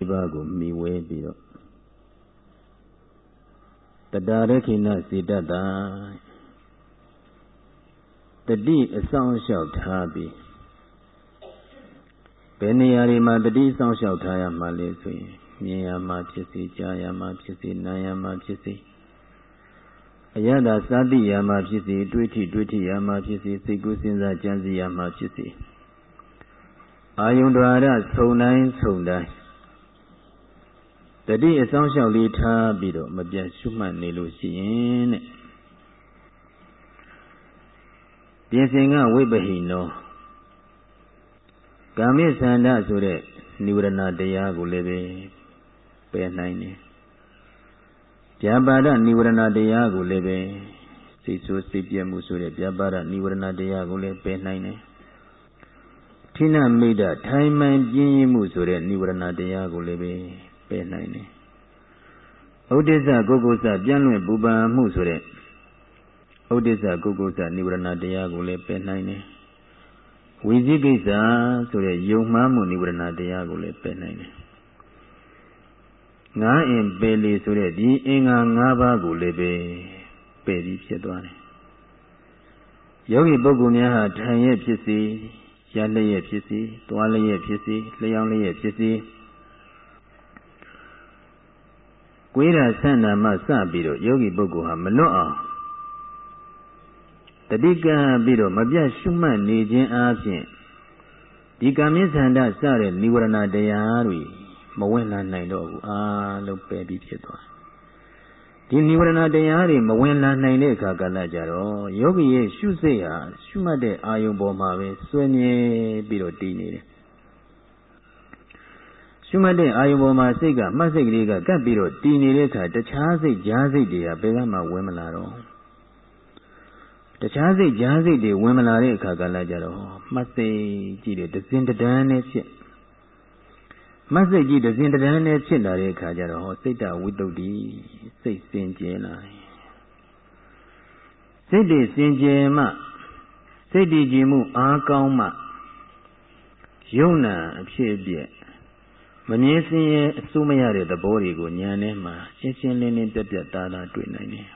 ဒီပါကိုမိဝဲပြီးတော့တတာရခိဏစေတတ္တာတတိအဆောင်လျှောက်ထားပြီးဘယ်နေရာတွေမှာတတိအဆောင်လျှောက်ထားရမှာလဲဆိုရင်မြင်ရမှာဖြစ်စေကြားရမှာဖြစ်စေနားရမှာဖြစ်စေအယတာစတိရမှာဖြစ်စေတွေးထိတွေးထိရမှာဖြစ်စေစိတ်ကူးစဉ်းစားကြံစည်ရမှာဖြစ်စေအာယုန်တော်ရဆုံတိုင်းဆုံတိုင်း တတိအဆောင်လျှောက်လေးထားပြီးတော့မပြတ်ရှုမှတ်နေလို့ရှိရင်တဲ့ပြင်စင်ကဝိပဟိနောကာမိသန္တဆိုတဲ့နိဝရဏတရားကိုလည်းပဲပယ်နိုင်တယ်။ပြပါဒနိဝရဏတရားကိုလည်းပဲစိတ်ဆိုးစိတ်ပြတ်မှုဆိုတဲ့ပြပါဒနိဝရဏတရားကိုလည်းပယ်နိုင်တယ်။ထိနမိတ်ထိုင်မှန်ပြင်းမှုဆိုတဲ့နိဝရဏတရားကိုလည်းပဲ ပယ်နိုင်တယ်။ဥဒိစ္စကုက္ကုစပြန့်လွင့်ပူပန်မှုဆိုတဲ့ဥဒိစ္စကုက္ကုစនិဝရဏတရားကိုလည်းပယ်နိုင်တယ်။ဝိဇိကိစ္စဆိုတဲ့ယုံမှားမှုនិဝရဏတရားကိုလည်းပယ်နိုင်တယ်ငါးအင်ပယ်လေဆိုတဲ့ဒီအင်္ဂါ၅ပါးကိုလည်းပဲပယ်ပြီးဖြစ်သွားတယ်ယောဂီပုဂ္ဂိုလ်များဟာထိုင်ရဖြစ်စေရလျက်ဖြစ်စေသွားလျက်ဖြစ်စေလျှောင်းလျက်ဖြစ်စေ ကိုယ်ရာဆန္ဒမှစပြီးတော့ယောဂီပုဂ္ဂိုလ်ဟာမလွတ်အောင်တတိကံပြီးတော့မပြတ်ရှုမှတ်နေခြင်းအပြင်ဒီကာမိသန္တစတဲ့និဝရဏတရားတွေမဝင်လာနိုင်တော့ဘူးအားလုံးပယ်ပြီးဖြစ်သွားဒီនិဝရဏတရားတွေမဝင်လာနိုင်တဲ့အခါကလည်းကြတော့ယောဂီရဲ့ရှုစိတ်ဟာရှုမှတ်တဲ့အာယုံပေါ်မှာပဲစွဲမြဲပြီးတော့တည်နေတယ် ရှုမှတ်တဲ့အာယုံပေါ်မှာစိတ်ကမှတ်စိတ်ကလေးကကပ်ပြီးတော့တည်နေတဲ့အခါတခြားစိတ်ကြားစိတ်တွေကဘယ်ကမှဝင်မလာတော့တခြားစိတ်ကြားစိတ်တွေဝင်မလာတဲ့အခါကလည်းကြတော့မှတ်စိတ်ကြည့်တယ်တစင်တဒန်းနဲ့ဖြစ်မတ်စိတ်ကြီးတစဉ်တဒန်းနဲ့ဖြစ်လာတဲ့အခါကျတော့ဟောစိတ်တဝိတ္တုတိစိတ်စင်ကြယ်လာတယ်စိတ်တွေစင်ကြယ်မှစိတ်တည်ကြည်မှုအားကောင်းမှယုံနာအဖြစ်အပျက် မမြင်စင်ရဲ့အစိုးမရတဲ့သဘောတွေကိုညာထဲမှာရှင်းရှင်းလင်းလင်းပြတ်ပြတ်သားသားတွေ့နိုင်တယ်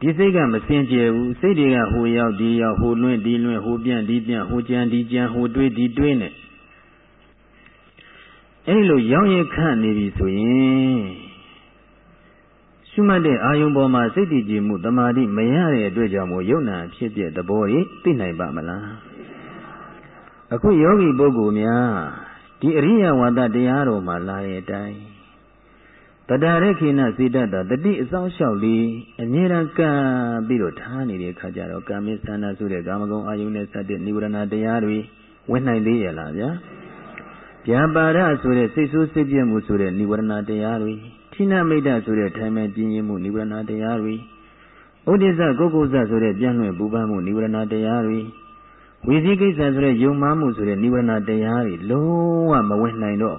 ဒီစိတ်ကမစင်ကြယ်ဘူးစိတ်တွေကဟိုရောက်ဒီရောက်ဟိုလွင့်ဒီလွင့်ဟိုပြန့်ဒီပြန့်ဟိုကြံဒီကြံဟိုတွေးဒီတွေးနဲ့အဲ့လိုရောင်းရခန့်နေပြီဆိုရင်ရှုမှတ်တဲ့အာယုံပေါ်မှာစိတ်တည်ကြည်မှုတမာတိမရတဲ့အတွက်ကြောင့်မို့ယုံနာဖြစ်တဲ့သဘောတွေသိနိုင်ပါမလားအခုယောဂီပုဂ္ဂိုလ်များ ဒီအရိယဝါဒတရားတော်မှာလာတဲ့အတိုင်းတတရခိဏစေတတတတိအဆောင်လျှောက်လေးအမြဲတမ်းကံပြီးတော့ထားနေတဲ့ခါကျတော့ကာမိသန္တာဆိုတဲ့ကာမဂုဏ်အာယုန်နဲ့စတဲ့နိဝရဏတရားတွေဝင်နိုင်သေးရလားဗျာဗျာပါဒဆိုတဲ့စိတ်ဆိုးစိတ်ပြည့်မှုဆိုတဲ့နိဝရဏတရားတွေထိဏမိတ်တဆိုတဲ့ထိုင်မဲ့ပြင်းရင်မှုနိဝရဏတရားတွေဥဒိစ္စကုက္ကုဇဆိုတဲ့ပြန့်လွင့်ပူပန်းမှုနိဝရဏတရားတွေ ဝိသိကိစ္စဆိုတဲ့ယုံမှမှုဆိုတဲ့និဝရဏတရားတွေလုံးဝမဝင်နိုင်တော့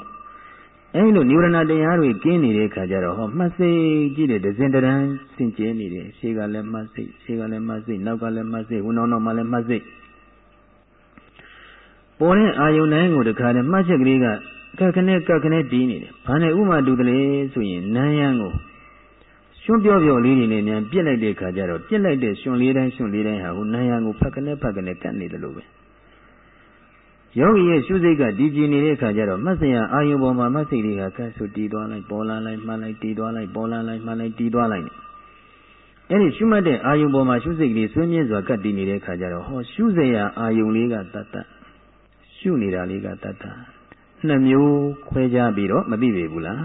အဲလိုនិဝရဏတရားတွေကင်းနေတဲ့အခါကျတော့ဟောမှတ်စိတ်ကြည့်တဲ့ဒဇင်တရံစင်ကြဲနေတယ်ရှေ့ကလည်းမှတ်စိတ်ရှေ့ကလည်းမှတ်စိတ်နောက်ကလည်းမှတ်စိတ်ဝနောက်နောက်မှလည်းမှတ်စိတ်ပေါ်တဲ့အာယုန်တိုင်းကိုတခါတည်းမှတ်ချက်ကလေးကကက်ခနဲ့ကက်ခနဲ့တီးနေတယ်။ဘာနဲ့ဥမာတူတယ်လဲဆိုရင်နန်းရန်ကို ရွှွန့်ပြော့ပြော့လေးတွေနဲ့မြန်ပြစ်လိုက်တဲ့ခါကျတော့ပြစ်လိုက်တဲ့ရွှွန့်လေးတိုင်းရွှွန့်လေးတိုင်းဟာဟိုနန်းရန်ကိုဖက်ခနဲ့ဖက်ခနဲ့ကတ်နေတယ်လို့ပဲ။ယောဂီရဲ့ရှုစိတ်ကတည်ကြည်နေတဲ့ခါကျတော့မဆရာအာယုန်ပေါ်မှာမဆိတ်တွေကကတ်ဆိုတီးသွားလိုက်ပေါ်လာလိုက်မှန်လိုက်တီးသွားလိုက်ပေါ်လာလိုက်မှန်လိုက်တီးသွားလိုက်အဲ့ဒီရှုမှတ်တဲ့အာယုံပေါ်မှာရှုစိတ်ကလေးဆွေးမြဲစွာကတ်တည်နေတဲ့ခါကျတော့ဟောရှုစရာအာယုံလေးကတတ်တတ်ရှုနေတာလေးကတတ္တနှစ်မျိုးခွဲခြားပြီးတော့မသိပေဘူးလား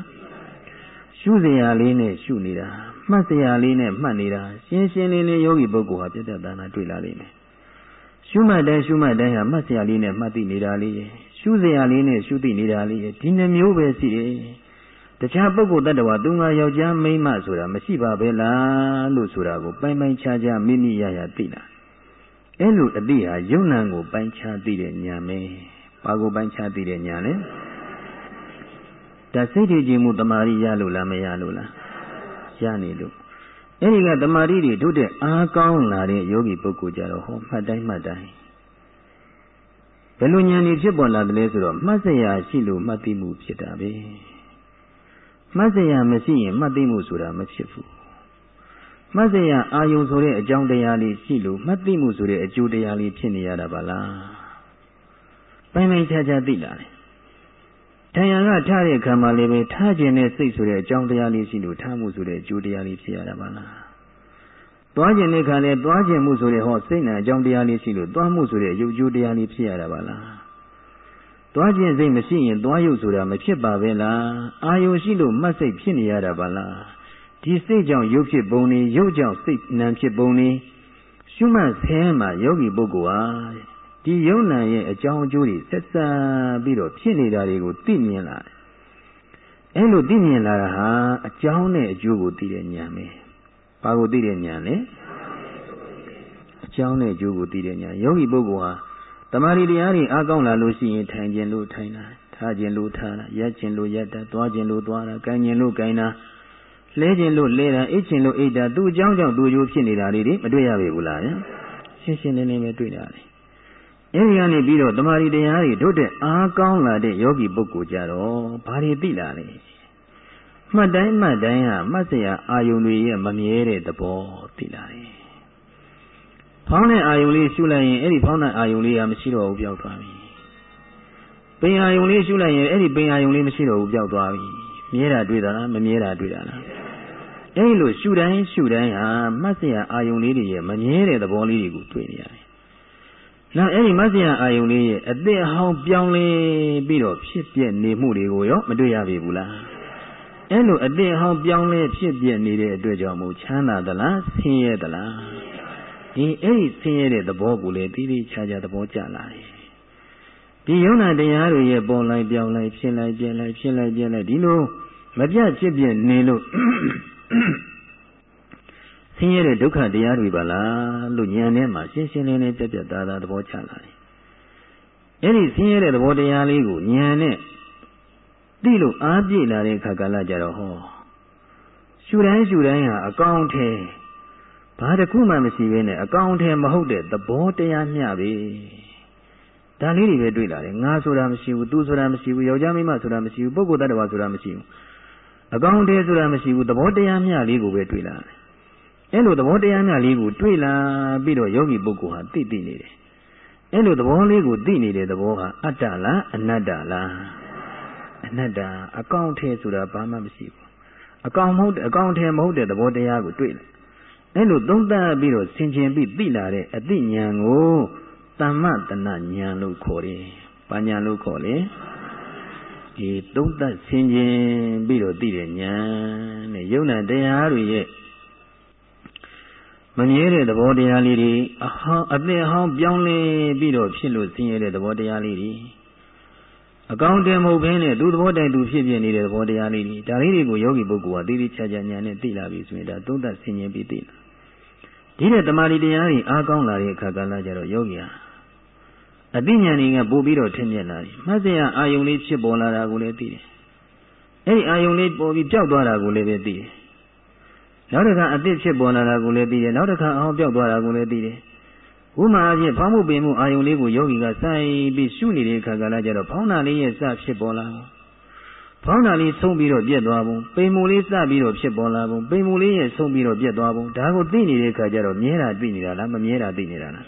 ရှုစရာလေးနဲ့ရှုနေတာ မှတ်စရာလေးနဲ့မှတ်နေတာရှင်းရှင်းလင်းလင်းယောဂီပုဂ္ဂိုလ်ဟာပြတ်တတ်တာနာတွေ့လာလိမ့်မယ်ရှုမှတ်တဲ့ရှုမှတ်တဲ့ဟာမှတ်စရာလေးနဲ့မှတ်သိနေတာလေးရှုစရာလေးနဲ့ရှုသိနေတာလေးဒီနှမျိုးပဲရှိတယ်တခြားပုဂ္ဂိုလ်တ attva သူငါယောက်ျားမိန်းမဆိုတာမရှိပါပဲလားလို့ဆိုတာကိုပိုင်ပိုင်ခြားခြားမိမိရရသိတာအဲ့လိုအတိဟာယုံနံကိုပိုင်းခြားသိတဲ့ညာပဲဘာကိုပိုင်းခြားသိတဲ့ညာလဲဒါစိတ်တည်ကြည်မှုတမာရီရလို့လားမရလို့လား ရနေလို့အဲ့ဒီကတမာရီတွေတို့တဲ့အားကောင်းလာတဲ့ယောဂီပုဂ္ဂိုလ်ကြတော့ဟောမှတ်တိုင်းမှတ်တိုင်းဘယ်လိုဉာဏ်นี่ဖြစ်ပေါ်လာတယ်လဲဆိုတော့မှတ်စရာရှိလို့မှတ်သိမှုဖြစ်တာပဲမှတ်စရာမရှိရင်မှတ်သိမှုဆိုတာမဖြစ်ဘူးမှတ်စရာအာယုံဆိုတဲ့အကြောင်းတရားလေးရှိလို့မှတ်သိမှုဆိုတဲ့အကျိုးတရားလေးဖြစ်နေရတာပါလားပိုင်ပိုင်ခြားခြားသိလာတယ်။ တရားကထားတဲ့အခါမှာလည်းပဲထားခြင်းနဲ့စိတ်ဆိုတဲ့အကြောင်းတရားလေးရှိလို့ထားမှုဆိုတဲ့အကျိုးတရားလေးဖြစ်ရတာပါလား။သွားခြင်းတဲ့ခါလဲသွားခြင်းမှုဆိုတဲ့ဟောစိတ်နဲ့အကြောင်းတရားလေးရှိလို့သွားမှုဆိုတဲ့ရုပ်ကျိုးတရားလေးဖြစ်ရတာပါလား။သွားခြင်းစိတ်မရှိရင်သွားရုပ်ဆိုတာမဖြစ်ပါပဲလား။အာယုရှိလို့မှတ်စိတ်ဖြစ်နေရတာပါလား။ဒီစိတ်ကြောင့်ရုပ်ဖြစ်ပုံနေရုပ်ကြောင့်စိတ်နံဖြစ်ပုံနေရှုမှတ်ဆဲမှာယောဂီပုဂ္ဂိုလ်ဟာ ဒီယုံနာရဲ့အကြောင်းအကျိုးတွေဆက်ဆက်ပြီးတော့ဖြစ်နေတာတွေကိုသိမြင်လာတယ်။အဲလိုသိမြင်လာတာဟာအကြောင်းနဲ့အကျိုးကိုသိတဲ့ဉာဏ်ပဲ။ဘာကိုသိတဲ့ဉာဏ်လဲ။အကြောင်းနဲ့အကျိုးကိုသိတဲ့ဉာဏ်။ယောဂီပုဂ္ဂိုလ်ဟာတမာရီတရားတွေအားကောင်းလာလို့ရှိရင်ထိုင်ခြင်းလို့ထိုင်တာထားခြင်းလို့ထားတာရက်ခြင်းလို့ရက်တာသွားခြင်းလို့သွားတာကိုင်းခြင်းလို့ကိုင်းတာလဲခြင်းလို့လဲတာအိတ်ခြင်းလို့အိတ်တာသူ့အကြောင်းကြောင့်သူ့အကျိုးဖြစ်နေတာတွေမတွေ့ရပြီဘူးလား။ရှင်းရှင်းလင်းလင်းပဲတွေ့ရတယ် အဲဒီကနေပြီးတော့တမာရီတရားတွေတို့တဲ့အားကောင်းလာတဲ့ယောဂီပုဂ္ဂိုလ်ကြတော့ဘာတွေသိလာလဲမှတ်တိုင်းမှတ်တိုင်းဟာမှတ်စရာအာယုန်တွေရဲ့မမြဲတဲ့သဘောသိလာတယ်ဖောင်းတဲ့အာယုန်လေးရှုလိုက်ရင်အဲ့ဒီဖောင်းတဲ့အာယုန်လေးကမရှိတော့ဘူးပျောက်သွားပြီပင်အာယုန်လေးရှုလိုက်ရင်အဲ့ဒီပင်အာယုန်လေးမရှိတော့ဘူးပျောက်သွားပြီမြဲတာတွေ့တာလားမမြဲတာတွေ့တာလားအဲ့လိုရှုတိုင်းရှုတိုင်းဟာမှတ်စရာအာယုန်လေးတွေရဲ့မမြဲတဲ့သဘောလေးတွေကိုတွေ့နေရတယ် နောက်အဲ့ဒီမဆရာအာယုန်လေးရဲ့အသက်အဟောင်းပြောင်းလဲပြီးတော့ဖြစ်ပြနေမှုတွေကိုရောမတွေ့ရပြီဘူးလားအဲ့လိုအသက်အဟောင်းပြောင်းလဲဖြစ်ပြနေတဲ့အတွက်ကြောင့်မို့ချမ်းသာသလားဆင်းရဲသလားဒီအဲ့ဒီဆင်းရဲတဲ့သဘောကိုလည်းတိတိကျကျသဘောကျလာတယ်ဒီယုံနာတရားတွေရဲ့ပေါ်လိုက်ပြောင်းလိုက်ဖြစ်လိုက်ပြက်လိုက်ဖြစ်လိုက်ပြက်လိုက်ဒီလိုမပြတ်ဖြစ်ပြနေလို့ ဆင်းရဲတဲ့ဒုက္ခတရားတွေပါလားလို့ဉာဏ်ထဲမှာရှင်းရှင်းလင်းလင်းပြတ်ပြတ်သားသားသဘောချလာတယ်။အဲ့ဒီဆင်းရဲတဲ့သဘောတရားလေးကိုဉာဏ်နဲ့သိလို့အားပြည့်လာတဲ့အခါကလည်းကြတော့ဟောရှူတိုင်းရှူတိုင်းဟာအကောင်းထဲဘာတစ်ခုမှမရှိဘဲနဲ့အကောင်းထဲမဟုတ်တဲ့သဘောတရားမျှပဲ။ဒါလေးတွေပဲတွေ့လာတယ်။ငါဆိုတာမရှိဘူး၊သူဆိုတာမရှိဘူး၊ယောက်ျားမိန်းမဆိုတာမရှိဘူး၊ပုဂ္ဂိုလ်တ attva ဆိုတာမရှိဘူး။အကောင်းထဲဆိုတာမရှိဘူးသဘောတရားမျှလေးကိုပဲတွေ့လာတယ် အဲ့လိုသဘောတရားများလေးကိုတွေ့လာပြီးတော့ယောဂီပုဂ္ဂိုလ်ဟာသိသိနေတယ်အဲ့လိုသဘောလေးကိုသိနေတဲ့သဘောဟာအတ္တလားအနတ္တလားအနတ္တအကောင့်ထဲဆိုတာဘာမှမရှိဘူးအကောင်မဟုတ်အကောင်ထဲမဟုတ်တဲ့သဘောတရားကိုတွေ့တယ်အဲ့လိုသုံးသပ်ပြီးတော့ဆင်ခြင်ပြီးသိလာတဲ့အသိဉာဏ်ကိုတမ္မတဏဉာဏ်လို့ခေါ်တယ်။ဘာဉာဏ်လို့ခေါ်လဲ။ဒီသုံးသပ်ဆင်ခြင်ပြီးတော့သိတဲ့ဉာဏ်နဲ့ယုံနာတရားတွေရဲ့ မမြဲတဲ့သဘောတရားလေးတွေအဟောင်းအသစ်အဟောင်းပြောင်းလဲပြီးတော့ဖြစ်လို့ဆင်းရဲတဲ့သဘောတရားလေးတွေအကောင်းတည်းမဟုတ်ဘဲနဲ့သူသဘောတိုင်သူဖြစ်ပြနေတဲ့သဘောတရားလေးတွေဒါလေးတွေကိုယောဂီပုဂ္ဂိုလ်ကသိသိချာချာဉာဏ်နဲ့သိလာပြီဆိုရင်ဒါသုံးသပ်ဆင်ခြင်ပြီးသိလာဒီတဲ့တမာရီတရားတွေအားကောင်းလာတဲ့အခါကလည်းကြတော့ယောဂီဟာအသိဉာဏ်တွေကပို့ပြီးတော့ထင်မြင်လာတယ်မှတ်စရာအာယုံလေးဖြစ်ပေါ်လာတာကိုလည်းသိတယ်အဲ့ဒီအာယုံလေးပေါ်ပြီးပျောက်သွားတာကိုလည်းပဲသိတယ် နောက်တစ်ခါအသစ်ဖြစ်ပေါ်လာတာကိုလည်းသိတယ်နောက်တစ်ခါအောင်ပြောက်သွားတာကိုလည်းသိတယ်ဥမာအဖြစ်ဖောင်းမှုပင်မှုအာယုံလေးကိုယောဂီကစိုက်ပြီးရှုနေတဲ့အခါကလည်းကျတော့ဖောင်းတာလေးရဲ့စဖြစ်ပေါ်လာဖောင်းတာလေးဆုံးပြီးတော့ပြက်သွားပုံပိန်မှုလေးစပြီးတော့ဖြစ်ပေါ်လာပုံပိန်မှုလေးရဲ့ဆုံးပြီးတော့ပြက်သွားပုံဒါကိုသိနေတဲ့အခါကျတော့မြဲတာသိနေတာလားမမြဲတာသိနေတာလား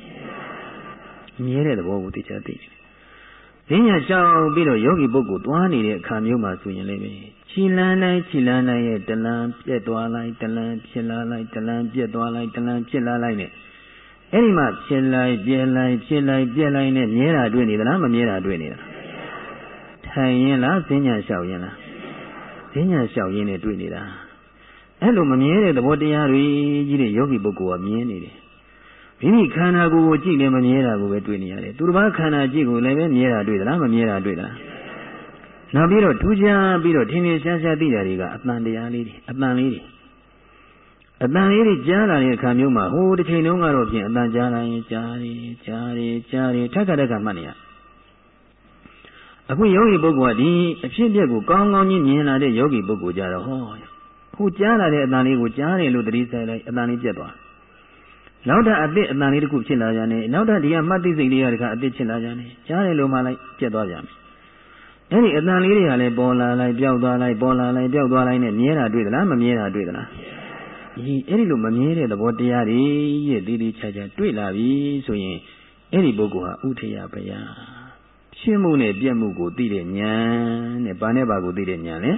မြဲတဲ့သဘောကိုသိချသိတယ်။ဈဉ္ညာရှောင်ပြီးတော့ယောဂီပုဂ္ဂိုလ်သွားနေတဲ့အခါမျိုးမှာဆိုရင်လည်း ခြိလန်းတိုင်းခြိလန်းတိုင်းရဲ့တလန်းပြက်သွားလိုက်တလန်းဖြစ်လာလိုက်တလန်းပြက်သွားလိုက်တလန်းဖြစ်လာလိုက်နဲ့အဲ့ဒီမှာဖြစ်လိုက်ပြက်လိုက်ဖြစ်လိုက်ပြက်လိုက်နဲ့မြဲတာတွေ့နေသလားမမြဲတာတွေ့နေတာထိုင်ရင်လားဈဉ္ညာလျှောက်ရင်လားဈဉ္ညာလျှောက်ရင်နဲ့တွေ့နေတာအဲ့လိုမမြဲတဲ့သဘောတရားတွေကြီးတဲ့ယောဂီပုဂ္ဂိုလ်ကမြင်နေတယ်မိမိခန္ဓာကိုယ်ကိုကြည့်လည်းမမြဲတာကိုပဲတွေ့နေရတယ်သူတစ်ပါးခန္ဓာကြည့်ကိုလည်းပဲမြဲတာတွေ့သလားမမြဲတာတွေ့လား နောက်ပြီးတော့ထူးခြားပြီးတော့ထင်ထင်ရှားရှားသိတာတွေကအတန်တရားလေးတွေအတန်လေးတွေအတန်လေးတွေကြားလာတဲ့အခါမျိုးမှာဟိုတစ်ချိန်လုံးကတော့ဖြင့်အတန်ကြားလာရင်ကြားတယ်ကြားတယ်ကြားတယ်ထက်ခါတက်ကမှတ်နေရအခုယောဂီပုဂ္ဂိုလ်ကဒီအဖြစ်အပျက်ကိုကောင်းကောင်းကြီးမြင်လာတဲ့ယောဂီပုဂ္ဂိုလ်ကြတော့ဟောခုကြားလာတဲ့အတန်လေးကိုကြားတယ်လို့သတိဆိုင်လိုက်အတန်လေးပြတ်သွားနနောက်ထပ်အသစ်အတန်လေးတစ်ခုဖြစ်လာကြတယ်နောက်ထပ်ဒီကမှတ်သိစိတ်လေးကတခါအသစ်ဖြစ်လာကြတယ်ကြားတယ်လို့မှလိုက်ပြတ်သွားပြန်ပြီ အဲ့ဒီအတန်လေးတွေကလည်းပေါ်လာလိုက်ပျောက်သွားလိုက်ပေါ်လာလိုက်ပျောက်သွားလိုက်နဲ့မြဲတာတွေ့သလားမမြဲတာတွေ့သလားဒီအဲ့ဒီလိုမမြဲတဲ့သဘောတရားတွေရဲ့တည်တည်ချာချာတွေ့လာပြီဆိုရင်အဲ့ဒီပုဂ္ဂိုလ်ဟာဥထယပယရှင်းမှုနဲ့ပြက်မှုကိုသိတဲ့ဉာဏ်နဲ့ဘာနဲ့ဘာကိုသိတဲ့ဉာဏ်လဲ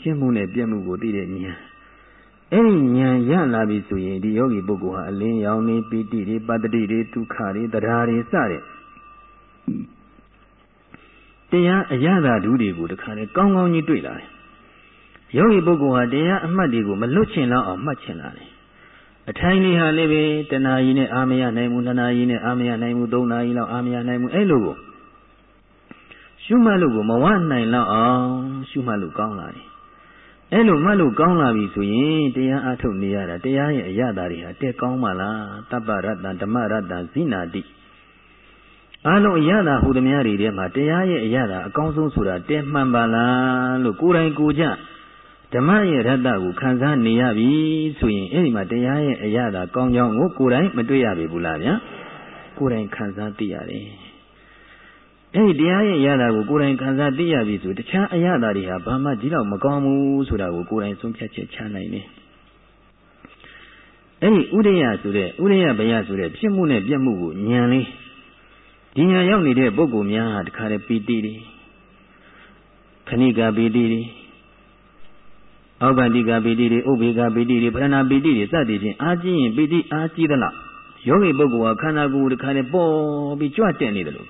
ရှင်းမှုနဲ့ပြက်မှုကိုသိတဲ့ဉာဏ်အဲ့ဒီဉာဏ်ရလာပြီဆိုရင်ဒီယောဂီပုဂ္ဂိုလ်ဟာအလင်းရောင်နေပိဋိတွေပတ္တိတွေဒုက္ခတွေတရားတွေစတဲ့ တရားအရသာဓုတွေကိုတခါလေကောင်းကောင်းကြီးတွေ့လာတယ်ယောဂီပုဂ္ဂိုလ်ဟာတရားအမှတ်တွေကိုမလွတ်ချင်လောက်အောင်မှတ်ချင်လာတယ်အထိုင်လေးဟာလည်းပဲတဏှာကြီးနဲ့အာမရနိုင်မှုတဏှာကြီးနဲ့အာမရနိုင်မှုသုံးနာရီလောက်အာမရနိုင်မှုအဲ့လိုကိုရှုမှတ်လို့ကိုမဝနိုင်လောက်အောင်ရှုမှတ်လို့ကောင်းလာတယ်အဲ့လိုမှတ်လို့ကောင်းလာပြီဆိုရင်တရားအထုတ်နေရတာတရားရဲ့အရသာတွေဟာတက်ကောင်းပါလားတပ္ပရတ္တဓမ္မရတ္တဇိနာတိ အလုံးအရသာဟူသည်များတွေထဲမှာတရားရဲ့အရသာအကောင်းဆုံးဆိုတာတဲမှန်ပါလားလို့ကိုယ်တိုင်ကိုယ်ကြဓမ္မရဲ့ရတ္တကိုခံစားနေရပြီဆိုရင်အဲ့ဒီမှာတရားရဲ့အရသာကောင်းကြောင်းကိုကိုယ်တိုင်မတွေ့ရပြီဘူးလားဗျာကိုယ်တိုင်ခံစားသိရတယ်အဲ့ဒီတရားရဲ့အရသာကိုကိုယ်တိုင်ခံစားသိရပြီဆိုတခြားအရသာတွေဟာဘာမှကြီးတော့မကောင်းဘူးဆိုတာကိုကိုယ်တိုင်ဆုံးဖြတ်ချက်ချနိုင်တယ်အဲ့ဒီဥဒိယဆိုတဲ့ဥဒိယဘယဆိုတဲ့ဖြစ်မှုနဲ့ပြက်မှုကိုဉာဏ်လေး ဒီညာရောက်နေတဲ့ပုဂ္ဂိုလ်များဟာတခါတည်းပီတိတွေခဏိကပီတိတွေအောက်ကတိကပီတိတွေဥပေကပီတိတွေပရဏပီတိတွေစသည်ဖြင့်အာကြည့်ရင်ပီတိအာကြည့်သလားယောဂီပုဂ္ဂိုလ်ဟာခန္ဓာကိုယ်တခါတည်းပေါ်ပြီးကြွတက်နေတယ်လို့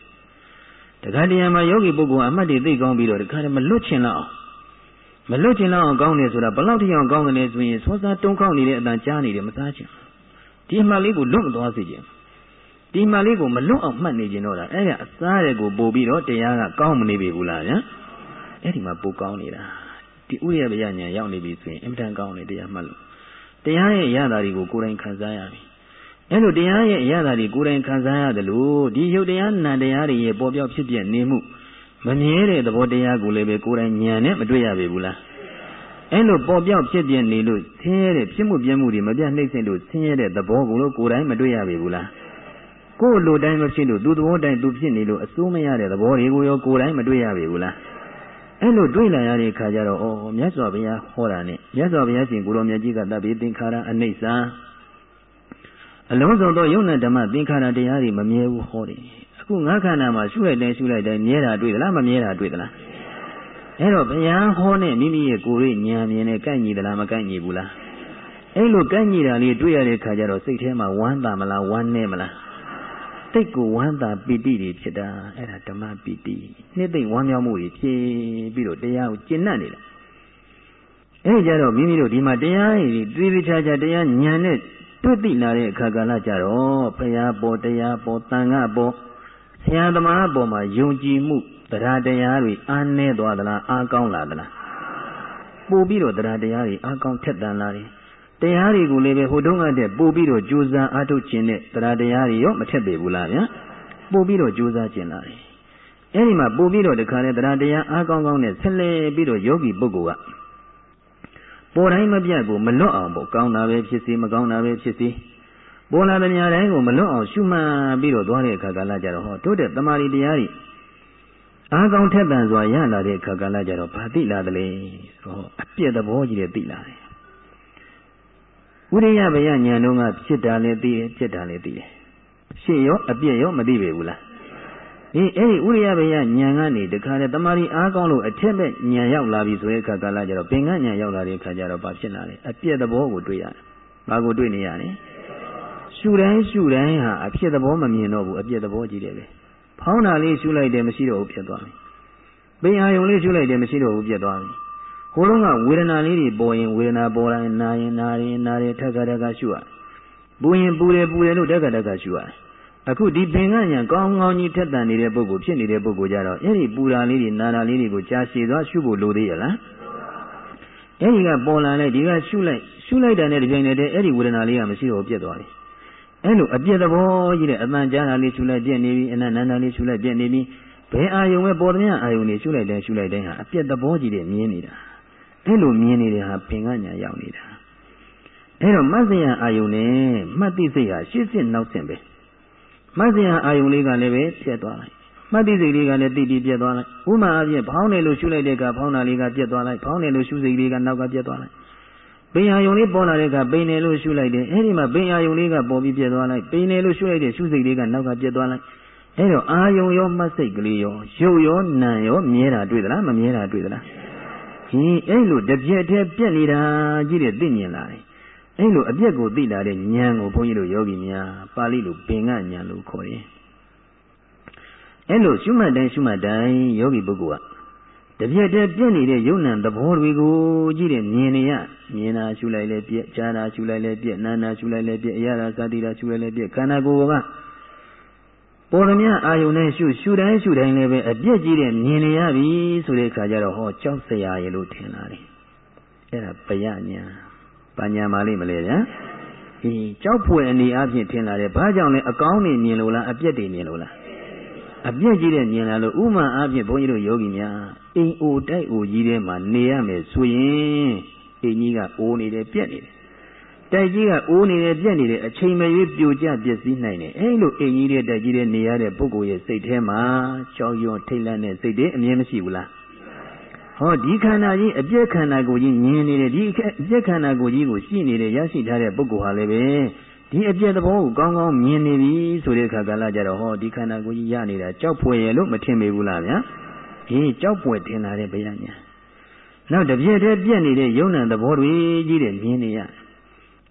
တခါတည်းမှာယောဂီပုဂ္ဂိုလ်အမှတ်တွေသိကောင်းပြီးတော့တခါတည်းမလွတ်ချင်တော့အောင်မလွတ်ချင်တော့အောင်ကောင်းတယ်ဆိုတာဘလောက်ထိအောင်ကောင်းတယ်လဲဆိုရင်စောစားတုံးခေါက်နေတဲ့အတန်ကြားနေတယ်မစားချင်ဒီအမှတ်လေးကိုလွတ်မသွားစေချင် ဒီမှလေးကိုမလွတ်အောင်မှတ်နေကြတော့တာအဲ့ဒါအစားတဲ့ကိုပို့ပြီးတော့တရားကကောင်းမနေပြီဘူးလားဗျာအဲ့ဒီမှာပိုကောင်းနေတာဒီဥရယဗျာညာရောက်နေပြီဆိုရင်အင်မတန်ကောင်းနေတရားမှတ်လို့တရားရဲ့ရတာတွေကိုကိုယ်တိုင်ခံစားရပြီအဲ့လိုတရားရဲ့ရတာတွေကိုယ်တိုင်ခံစားရတယ်လို့ဒီယုတ်တရားနာတရားတွေရဲ့ပေါ်ပြောက်ဖြစ်ပြနေမှုမမြဲတဲ့သဘောတရားကိုလည်းပဲကိုယ်တိုင်ဉာဏ်နဲ့မတွေ့ရပြီဘူးလားအဲ့လိုပေါ်ပြောက်ဖြစ်ပြနေလို့ဆင်းရဲတဲ့ဖြစ်မှုပြမှုတွေမပြတ်နှိမ့်စင်လို့ဆင်းရဲတဲ့သဘောကိုလို့ကိုယ်တိုင်မတွေ့ရပြီဘူးလား ကိုယ်လိုတိုင်းမဖြစ်လို့သူသဘောတိုင်းသူဖြစ်နေလို့အစိုးမရတဲ့သဘောတွေကိုရောကိုယ်တိုင်းမတွေ့ရပြီဘူးလားအဲ့လိုတွေ့လာရတဲ့အခါကျတော့ဩမြတ်စွာဘုရားဟောတာနဲ့မြတ်စွာဘုရားရှင်ကိုရောမြတ်ကြီးကတပ်ပြီးသင်္ခါရအနိစ္စအလုံးစုံသောယုံနဲ့ဓမ္မသင်္ခါရတရားတွေမမြဲဘူးဟောတယ်အခုငါးခန္ဓာမှာရှုလိုက်တိုင်းရှုလိုက်တိုင်းမြဲတာတွေ့သလားမမြဲတာတွေ့သလားအဲ့တော့ဘုရားဟောနဲ့မိမိရဲ့ကိုယ်ရဲ့ဉာဏ်မြင်နဲ့ကိုက်ညီသလားမကိုက်ညီဘူးလားအဲ့လိုကိုက်ညီတာလေးတွေ့ရတဲ့အခါကျတော့စိတ်ထဲမှာဝမ်းသာမလားဝမ်းနည်းမလား စိတ်ကိုဝမ်းသာပီတိတွေဖြစ်တာအဲ့ဒါဓမ္မပီတိနှစ်သိမ့်ဝမ်းမြောက်မှုတွေဖြစ်ပြီးတော့တရားကိုကျင့်တတ်နေတာအဲ့ကြတော့မိမိတို့ဒီမှာတရားတွေတွေ့တွေ့ချာချာတရားဉာဏ်နဲ့တွေ့သိလာတဲ့အခါကာလကြတော့ဘုရားပေါ်တရားပေါ်တန်ခါပေါ်ဆရာသမားပေါ်မှာယုံကြည်မှုတရားတရားတွေအားနည်းသွားသလားအားကောင်းလာသလားပို့ပြီးတော့တရားတရားတွေအားကောင်းထက်သန်လာတယ် တရားတွေကိုလည်းပဲဟိုတုန်းကတည်းပို့ပြီးတော့ကြိုးစားအားထုတ်ခြင်းနဲ့တရားတရားတွေရောမထက်ပေဘူးလားဗျာပို့ပြီးတော့ကြိုးစားခြင်းလာတယ်အဲဒီမှာပို့ပြီးတော့တခါလဲတရားတရားအားကောင်းကောင်းနဲ့ဆက်လက်ပြီးတော့ယောဂီပုဂ္ဂိုလ်ကပေါ်တိုင်းမပြတ်ကိုမလွတ်အောင်ပေါ့ကောင်းတာပဲဖြစ်စီမကောင်းတာပဲဖြစ်စီပေါ်လာတဲ့များတိုင်းကိုမလွတ်အောင်ရှုမှတ်ပြီးတော့သွားတဲ့အခါကလည်းကြတော့ဟောတိုးတဲ့တမာရီတရားတွေအားကောင်းထက်သန်စွာရလာတဲ့အခါကလည်းကြတော့ဘာသိလာသလဲဆိုတော့အပြည့်သဘောကြီးတွေသိလာတယ် ဥရိယဘယဉာဏ်တော့ကဖြစ်တာလည်းသိတယ်ဖြစ်တာလည်းသိတယ်ရှေ့ရောအပြည့်ရောမသိပေဘူးလားဒီအဲ့ဒီဥရိယဘယဉာဏ်ကနေတခါတည်းတမာရီအားကောင်းလို့အထက်ဘက်ဉာဏ်ရောက်လာပြီဆိုတဲ့အခါကလည်းကျတော့ပင်ကဉာဏ်ရောက်လာတဲ့အခါကျတော့ဘာဖြစ်လာလဲအပြည့်သဘောကိုတွေ့ရတယ်ဘာကိုတွေ့နေရလဲရှုတိုင်းရှုတိုင်းဟာအဖြစ်သဘောမမြင်တော့ဘူးအပြည့်သဘောကြီးတယ်ပဲဖောင်းတာလေးရှုလိုက်တယ်မရှိတော့ဘူးဖြစ်သွားပြီပင်အာယုံလေးရှုလိုက်တယ်မရှိတော့ဘူးပြတ်သွားပြီ ကိုယ်လုံးကဝေဒနာလေးတွေပေါ်ရင်ဝေဒနာပေါ်တိုင်းနာရင်နာရင်နာရင်ထက်ကထက်ကရှုရပူရင်ပူတယ်ပူတယ်လို့တက်ကတက်ကရှုရအခုဒီပင်ကညာကောင်းကောင်းကြီးထက်တန်နေတဲ့ပုဂ္ဂိုလ်ဖြစ်နေတဲ့ပုဂ္ဂိုလ်ကြတော့အဲ့ဒီပူတာလေးတွေနာတာလေးတွေကိုကြာရှည်သွားရှုဖို့လိုသေးရလားအဲ့ဒီကပေါ်လာလိုက်ဒီကရှုလိုက်ရှုလိုက်တာနဲ့ဒီပြိုင်နေတဲ့အဲ့ဒီဝေဒနာလေးကမရှိတော့ပြတ်သွားပြီအဲ့လိုအပြည့်သဘောကြီးတဲ့အတန်ကြားတာလေးရှုလိုက်ပြည့်နေပြီအနန္တန္တလေးရှုလိုက်ပြည့်နေပြီဘယ်အာယုံပဲပေါ်တဲ့အာယုံတွေရှုလိုက်တယ်ရှုလိုက်တဲ့ဟာအပြည့်သဘောကြီးတဲ့မြင်နေတာ အဲ့လိုမြင်နေတဲ့ဟာပင်ကညာရောက်နေတာအဲ့တော့မတ်စရာအာယုန်နဲ့မှတ်သိစိတ်ဟာရှေ့စစ်နောက်ဆင့်ပဲမတ်စရာအာယုန်လေးကလည်းပဲပြတ်သွားလိုက်မှတ်သိစိတ်လေးကလည်းတိတိပြတ်သွားလိုက်ဥမာအပြင်ဖောင်းတယ်လို့ရှုလိုက်တဲ့အခါဖောင်းတာလေးကပြတ်သွားလိုက်ဖောင်းတယ်လို့ရှုစိတ်လေးကနောက်ကပြတ်သွားလိုက်ပိန်အာယုံလေးပေါ်လာတဲ့အခါပိန်တယ်လို့ရှုလိုက်တယ်အဲဒီမှာပိန်အာယုံလေးကပေါ်ပြီးပြတ်သွားလိုက်ပိန်တယ်လို့ရှုလိုက်တဲ့ရှုစိတ်လေးကနောက်ကပြတ်သွားလိုက်အဲတော့အာယုံရောမှတ်စိတ်ကလေးရောရုပ်ရောနာမ်ရောမြဲတာတွေ့သလားမမြဲတာတွေ့သလား ဟင်းအဲ့လိုတပြက်တည်းပြက်နေတာကြည့်တဲ့သိမြင်လာတယ်အဲ့လိုအပြက်ကိုသိလာတဲ့ဉာဏ်ကိုဘုန်းကြီးတို့ယောဂီများပါဠိလိုပင်ကဉာဏ်လို့ခေါ်တယ်အဲ့လိုရှုမှတ်တိုင်းရှုမှတ်တိုင်းယောဂီပုဂ္ဂိုလ်ကတပြက်တည်းပြည့်နေတဲ့ယုံ nant သဘောတွေကိုကြည့်တဲ့မြင်နေရမြင်တာရှုလိုက်လဲပြည့်ကြားတာရှုလိုက်လဲပြည့်နားတာရှုလိုက်လဲပြည့်အရသာစသည်တာရှုလိုက်လဲပြည့်ခန္ဓာကိုယ်က ပေါ်ရမြအာယုန်နဲ့ရှုရှုတိုင်းရှုတိုင်းလည်းပဲအပြည့်ကြီးတဲ့မြင်နေရပြီဆိုတဲ့အခါကျတော့ဟောကြောက်စရာရေလို့ထင်လာတယ်အဲ့ဒါပယညာပညာမလေးမလဲဗျာအေးကြောက်ဖွယ်အနေအချင်းထင်လာတယ်ဘာကြောင့်လဲအကောင်းနေမြင်လို့လားအပြည့်တွေမြင်လို့လားအပြည့်ကြီးတဲ့မြင်လာလို့ဥမာအဖြစ်ဘုန်းကြီးတို့ယောဂီများအိမ်အိုတိုက်အိုကြီးထဲမှာနေရမယ်ဆိုရင်အိမ်ကြီးကအိုးနေတယ်ပြက်နေတယ် တိုက်ကြီးကအိုးနေတယ်ပြက်နေတယ်အချိန်မရွေးပြိုကျပျက်စီးနိုင်တယ်အဲလိုအိမ်ကြီးတဲ့တိုက်ကြီးတဲ့နေရတဲ့ပုဂ္ဂိုလ်ရဲ့စိတ်ထဲမှာကြောက်ရွံ့ထိတ်လန့်တဲ့စိတ်တွေအမြဲမရှိဘူးလားဟောဒီခန္ဓာကြီးအပြည့်ခန္ဓာကိုကြီးမြင်နေတယ်ဒီအပြည့်ခန္ဓာကိုကြီးကိုရှိနေတဲ့ရရှိထားတဲ့ပုဂ္ဂိုလ်ဟာလည်းပဲဒီအပြည့်သဘောကိုကောင်းကောင်းမြင်နေပြီဆိုတဲ့အခါကလည်းကြတော့ဟောဒီခန္ဓာကိုကြီးရနေတာကြောက်ဖွယ်ရလို့မထင်ပေဘူးလားဗျာအေးကြောက်ဖွယ်ထင်လာတဲ့ဗျာညာနောက်တပြည့်တည်းပြက်နေတဲ့ယုံ nant သဘောတွေကြီးတဲ့မြင်နေရ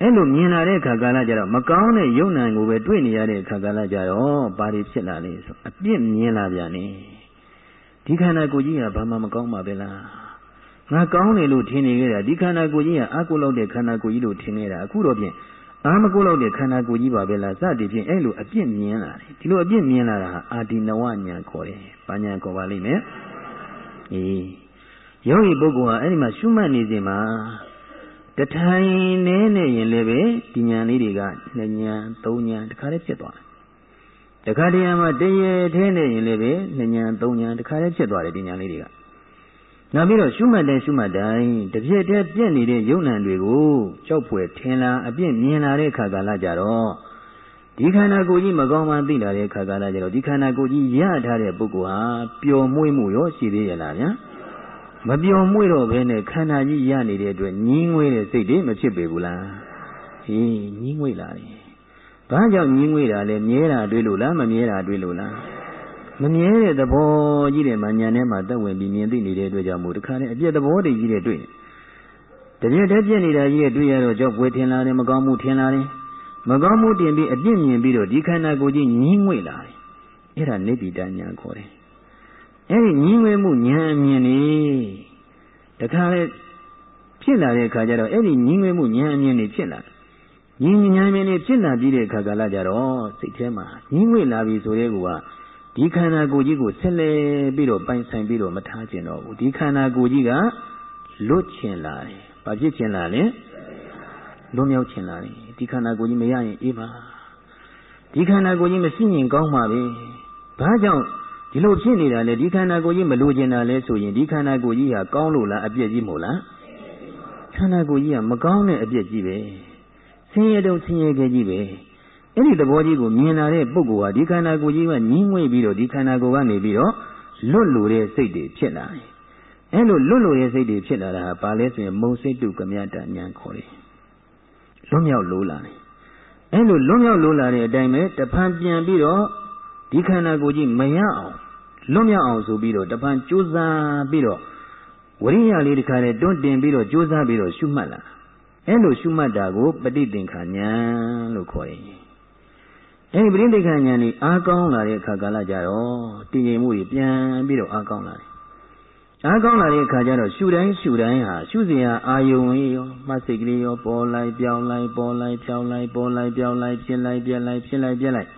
အဲ့လိုမြင်လာတဲ့အခါကလည်းကြတော့မကောင်းတဲ့ယုံ nant ကိုပဲတွေ့နေရတဲ့အခါကလည်းကြတော့ဘာတွေဖြစ်လာလဲဆိုအပြစ်မြင်လာပြန်နေဒီခန္ဓာကိုယ်ကြီးကဘာမှမကောင်းပါပဲလားငါကောင်းတယ်လို့ထင်နေကြတာဒီခန္ဓာကိုယ်ကြီးကအကုလောက်တဲ့ခန္ဓာကိုယ်ကြီးလို့ထင်နေတာအခုတော့ဖြင့်အာမကုလောက်တဲ့ခန္ဓာကိုယ်ကြီးပါပဲလားစသည်ဖြင့်အဲ့လိုအပြစ်မြင်လာတယ်ဒီလိုအပြစ်မြင်လာတာဟာအာဒီနဝညာခေါ်တယ်။ဘာညာခေါ်ပါလိမ့်မယ်။အေးယောဂီပုဂ္ဂိုလ်ဟာအဲ့ဒီမှာရှုမှတ်နေစဉ်မှာ တထိုင်နေနေရင်လည်းပဲဒီညာလေးတွေကနှစ်ညာသုံးညာတခါတည်းဖြစ်သွားတယ်။တခါတည်းမှာတရေထဲနေရင်လည်းပဲနှစ်ညာသုံးညာတခါတည်းဖြစ်သွားတယ်ဒီညာလေးတွေကနောက်ပြီးတော့ရှုမှတ်တဲ့ရှုမှတ်တိုင်းတပြည့်တည်းပြည့်နေတဲ့ယုံ nant တွေကိုကြောက်ဖွယ်ထင်လာအပြည့်မြင်လာတဲ့ခါကာလကြတော့ဒီခန္ဓာကိုယ်ကြီးမကောင်းမှသိလာတဲ့ခါကာလကြတော့ဒီခန္ဓာကိုယ်ကြီးရထားတဲ့ပုဂ္ဂိုလ်ဟာပျော်မွေ့မှုရောရှိသေးရဲ့လားဗျာ မပျော်မွေ့တော့ဘဲနဲ့ခန္ဓာကြီးရနေတဲ့အတွက်ညင်းငွေးတဲ့စိတ်တွေမဖြစ်ပေဘူးလားဟေးညင်းငွေးလာတယ်ဘာကြောင့်ညင်းငွေးတာလဲမြဲတာတွေ့လို့လားမမြဲတာတွေ့လို့လားမမြဲတဲ့သဘောကြီးတဲ့မှညာထဲမှာတက်ဝင်ပြီးမြင်သိနေတဲ့အတွက်ကြောင့်မို့တခါနဲ့အပြည့်သဘောတည်းကြီးတဲ့တွေ့တပြည့်တည်းပြည့်နေတာကြီးရဲ့တွေ့ရတော့ကြောက်ပွေထင်လာတယ်မကောင်းမှုထင်လာတယ်မကောင်းမှုတင်ပြီးအပြည့်မြင်ပြီးတော့ဒီခန္ဓာကိုယ်ကြီးညင်းငွေ့လာတယ်အဲ့ဒါနိဗ္ဗိတညာခေါ်တယ် အဲ့ဒီညင်းငွေ့မှုညာအမြင်နေတခါလေဖြစ်လာတဲ့အခါကျတော့အဲ့ဒီညင်းငွေ့မှုညာအမြင်နေဖြစ်လာညင်းညာအမြင်နေဖြစ်လာပြီးတဲ့အခါကလည်းကြတော့စိတ်ထဲမှာညင်းငွေ့လာပြီဆိုတဲ့ကူကဒီခန္ဓာကိုယ်ကြီးကိုဆက်လက်ပြီးတော့ပိုင်ဆိုင်ပြီးတော့မထားကျင်တော့ဘူးဒီခန္ဓာကိုယ်ကြီးကလွတ်ချင်လာတယ်။ဘာဖြစ်ချင်လာလဲ။လွတ်မြောက်ချင်လာတယ်။ဒီခန္ဓာကိုယ်ကြီးမရရင်အေးပါ။ဒီခန္ဓာကိုယ်ကြီးမရှိရင်ကောင်းပါပဲ။ဘာကြောင့် ဒီလိုဖြစ်နေတာလဲဒီခန္ဓာကိုယ်ကြီးမလိုချင်တာလဲဆိုရင်ဒီခန္ဓာကိုယ်ကြီးဟာကောင်းလို့လားအပြည့်ကြီးမို့လား။ခန္ဓာကိုယ်ကြီးကမကောင်းတဲ့အပြည့်ကြီးပဲ။ဆင်းရဲတော့ဆင်းရဲခဲ့ကြီးပဲ။အဲ့ဒီသဘောကြီးကိုမြင်လာတဲ့ပုဂ္ဂိုလ်ဟာဒီခန္ဓာကိုယ်ကြီးကညှင်းငွေ့ပြီးတော့ဒီခန္ဓာကိုယ်ကနေပြီးတော့လွတ်လို့တဲ့စိတ်တွေဖြစ်လာတယ်။အဲ့လိုလွတ်လို့တဲ့စိတ်တွေဖြစ်လာတာဟာဘာလဲဆိုရင်မုံစိတ်တုကမြတဉာဏ်ခေါ်တယ်။လွတ်မြောက်လို့လာတယ်။အဲ့လိုလွတ်မြောက်လို့လာတဲ့အတိုင်းပဲတဖန်ပြန်ပြီးတော့ ဒီခန္ဓာကိုယ်ကြီးမရအောင်လွတ်မြောက်အောင်ဆိုပြီးတော့တဖန်ကြိုးစားပြီးတော့ဝရိယလေးတစ်ခါနဲ့တွန်းတင်ပြီးတော့ကြိုးစားပြီးတော့ရှုမှတ်လာ။အဲ့လိုရှုမှတ်တာကိုပဋိသင်္ခာဉာဏ်လို့ခေါ်တယ်။အဲဒီပရိသေခဉာဏ်นี่အားကောင်းလာတဲ့အခါကာလကြတော့တည်ငြိမ်မှုတွေပြန်ပြီးတော့အားကောင်းလာတယ်။အားကောင်းလာတဲ့အခါကျတော့ရှုတိုင်းရှုတိုင်းဟာရှုစရာအာယုံရောမှတ်စိတ်ကလေးရောပေါ်လိုက်ပြောင်းလိုက်ပေါ်လိုက်ဖြောင်းလိုက်ပေါ်လိုက်ပြောင်းလိုက်ဖြစ်လိုက်ပြက်လိုက်ဖြစ်လိုက်ပြက်လိုက်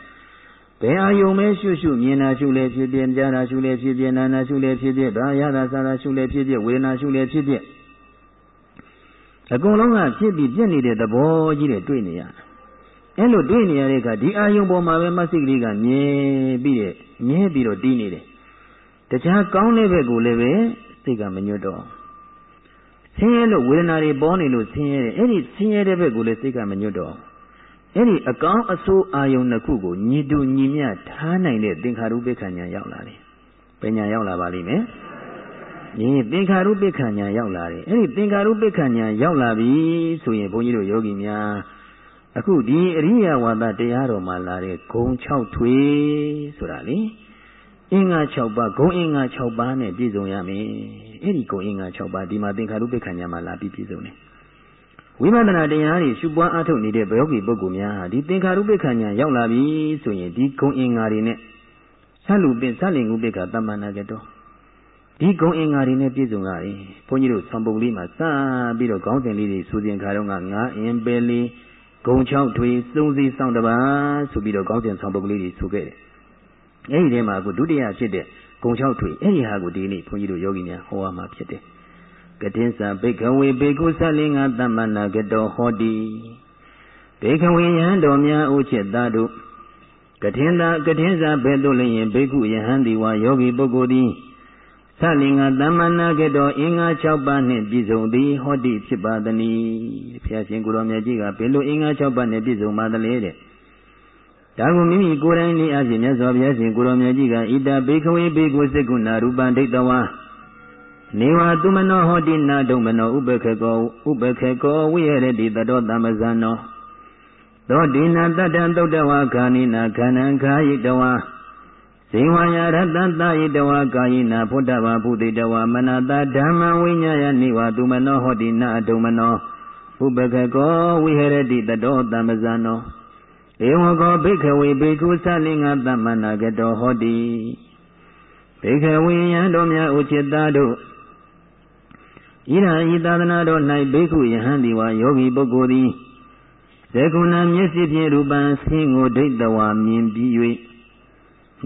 ဘယ်အာယုံပဲရှုရှုမြင်တာရှုလဲဖြစ်ဖြစ်ကြားတာရှုလဲဖြစ်ဖြစ်နာနာရှုလဲဖြစ်ဖြစ်ဘာရတာစားတာရှုလဲဖြစ်ဖြစ်ဝေဒနာရှုလဲဖြစ်ဖြစ်အကုန်လုံးကဖြစ်ပြီးပြက်နေတဲ့သဘောကြီးတွေတွေ့နေရတယ်အဲ့လိုတွေ့နေရတဲ့အခါဒီအာယုံပေါ်မှာပဲမဆိတ်ကလေးကမြဲပြီးတဲ့မြဲပြီးတော့တီးနေတယ်တခြားကောင်းတဲ့ဘက်ကိုလည်းပဲစိတ်ကမညွတ်တော့ဆင်းရဲလို့ဝေဒနာတွေပေါ်နေလို့ဆင်းရဲတယ်အဲ့ဒီဆင်းရဲတဲ့ဘက်ကိုလည်းစိတ်ကမညွတ်တော့ အဲ့ဒီအကောင်းအဆိုးအာယုံနှစ်ခုကိုညီတူညီမျှထားနိုင်တဲ့သင်္ခါရုပ္ပခဏ်ညာရောက်လာတယ်။ပညာရောက်လာပါလိမ့်မယ်။ဒီသင်္ခါရုပ္ပခဏ်ညာရောက်လာတယ်။အဲ့ဒီသင်္ခါရုပ္ပခဏ်ညာရောက်လာပြီဆိုရင်ဘုန်းကြီးတို့ယောဂီများအခုဒီအရိယဝါဒတရားတော်မှာလာတဲ့ဂုံ6ထွေဆိုတာလေအင်္ဂါ6ပါးဂုံအင်္ဂါ6ပါးနဲ့ပြည့်စုံရမယ်အဲ့ဒီဂုံအင်္ဂါ6ပါးဒီမှာသင်္ခါရုပ္ပခဏ်ညာမှာလာပြီးပြည့်စုံတယ် ဝိပဿနာတရားတွေရှုပွားအားထုတ်နေတဲ့ဘယောဂီပုဂ္ဂိုလ်များဟာဒီသင်္ခါရုပ္ပခဏ်ညာရောက်လာပြီဆိုရင်ဒီဂုံအင်္ဂါတွေနဲ့ဆက်လူပင်ဆက်လင်ဥပ္ပကတမ္မနာကတော်ဒီဂုံအင်္ဂါတွေနဲ့ပြည့်စုံရတယ်ဘုန်းကြီးတို့သံပုံလေးမှာစပြီးတော့ခေါင်းစဉ်လေးတွေဆိုစဉ်ခါတော့ကငါအင်ပယ်လေးဂုံ6ထွေစုံစီဆောင်တပါဆိုပြီးတော့ခေါင်းစဉ်ဆောင်ပုဒ်ကလေးတွေဆိုခဲ့တယ်။အဲဒီထဲမှာအခုဒုတိယဖြစ်တဲ့ဂုံ6ထွေအဲဒီဟာကိုဒီနေ့ဘုန်းကြီးတို့ယောဂီများဟောရမှာဖြစ်တယ်။ ကတင်္စဘိကဝေဘေကုသလင်္ဂသမ္မနာကတောဟောတိဘေကဝေယံတော်များဥจิตသားတို့ကထင်သာကထင်စာဘယ်သို့လျင်ဘေကုယဟန်ဒီဝါယောဂီပုဂ္ဂိုလ်သည်သလင်္ကာသမ္မနာကတော်အင်္ဂါ6ပါးနှင့်ပြည့်စုံသည်ဟောတိဖြစ်ပါသည်။ဘုရားရှင်ကိုရောမြတ်ကြီးကဘယ်လိုအင်္ဂါ6ပါးနဲ့ပြည့်စုံပါသလဲတဲ့။ဒါကိုမိမိကိုယ်တိုင်နေအပြင်မြတ်စွာဘုရားရှင်ကိုရောမြတ်ကြီးကဣတဘေခဝေဘေကုစေကုဏရူပံဒိဋ္ဌဝါ နေဝသူမနောဟောတိနာဒုံမနောဥပခေကောဥပခေကောဝိရတိတတောသမ္ပဇာနောသောတိနာတတ္တသုတ်တဝါခာနိနာခန္ဓံခာယိတဝါဇိဝါယရတ္တတယိတဝါကာယိနာဖုဒ္ဓဘာဘုတိတဝါမနတဓမ္မဝိညာယနိဝါသူမနောဟောတိနာအတုမနောဥပကကောဝိဟရတိတတောတမ္ပဇာနောဧဝကောဘိခဝေဘိက္ခုသလင်္ဂသမ္မနာကတောဟောတိဘိခဝေယံတို့များဥจิตသားတို့ ဣရဤသာသနာတော်၌ဘိက္ခုယဟန်ဒီဝါယောဂီပုဂ္ဂိုလ်သည်သေကုဏမျက်စိဖြင့်ရူပံဆင်းကိုဒိဋ္ဌဝါမြင်ပြီး၍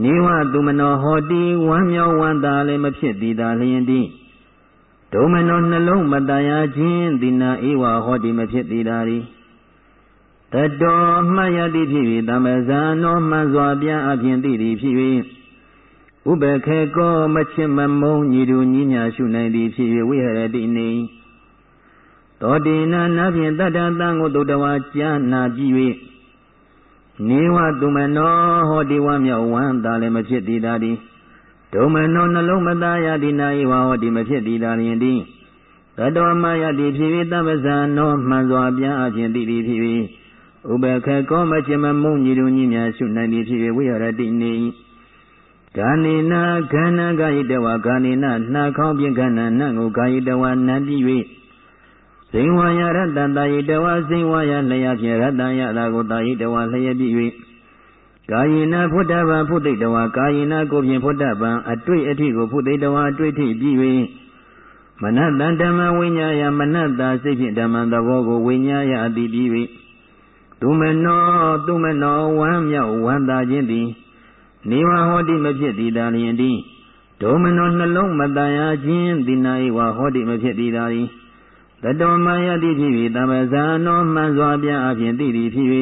နေဝသူမနောဟောတိဝမ်းမြောက်ဝမ်းသာလည်းမဖြစ်သည်သာလျင်သည်ဒုမနောနှလုံးမတရာခြင်းတိနာဧဝဟောတိမဖြစ်သည်သာရီတတော်မှတ်ရသည်ဖြစ်၍သမဇာနောမှန်စွာပြအပြင်သိသည်ဖြစ်၍ ဥပခေကောမချစ်မမုံညီတူညီညာရှုနိုင်သည်ဖြစ်၍ဝိဟရတိနေသောတိနာနာဖြင့်တတ္တသံကိုတုတ္တဝါကြာနာပြီး၍နေဝသူမနောဟောဒီဝမြောက်ဝမ်းသာလည်းမဖြစ်သည်သာသည်ဒုမနောနှလုံးမသားရသည်နာဤဝဟောဒီမဖြစ်သည်သာလျင်သည်တတောမယတိဖြစ်၍တပ္ပဇာနောမှန်စွာပြန်အခြင်းတည်သည်ဖြစ်၍ဥပခေကောမချင်မမုံညီလူညီများရှုနိုင်သည်ဖြစ်၍ဝိရတိနေ ဂာနိနာခန္ဓာကာယတဝါဂာနိနာနှာခေါင်းပြင်ခန္ဓာနတ်ကိုကာယတဝါနံပြီး၍ဇိဝါယရတ္တတာယိတဝါဇိဝါယလျက်ဖြင့်ရတ္တယတာကိုတာယိတဝါလျက်ပြည့်၍ကာယေနဖုဒ္ဓဗံဖုသိတဝါကာယေနကိုဖြင့်ဖုဒ္ဓဗံအတွေ့အထိကိုဖုသိတဝါအတွေ့အထိပြည့်၍မနတန်ဓမ္မဝိညာယမနတစိတ်ဖြင့်ဓမ္မသဘောကိုဝိညာယအတိပြည့်၍သူမနောသူမနောဝမ်းမြောက်ဝမ်းသာခြင်းသည် နေဝဟောတိမဖြစ်သည်သာလျင်သည်ဒုမနောနှလုံးမတန်ရာခြင်းသည်နာဤဝဟောတိမဖြစ်သည်သာလျင်တတောမယတိဖြစ်၍တမ္ပဇာနောမှန်စွာပြအပြင်သိသည်ဖြစ်၍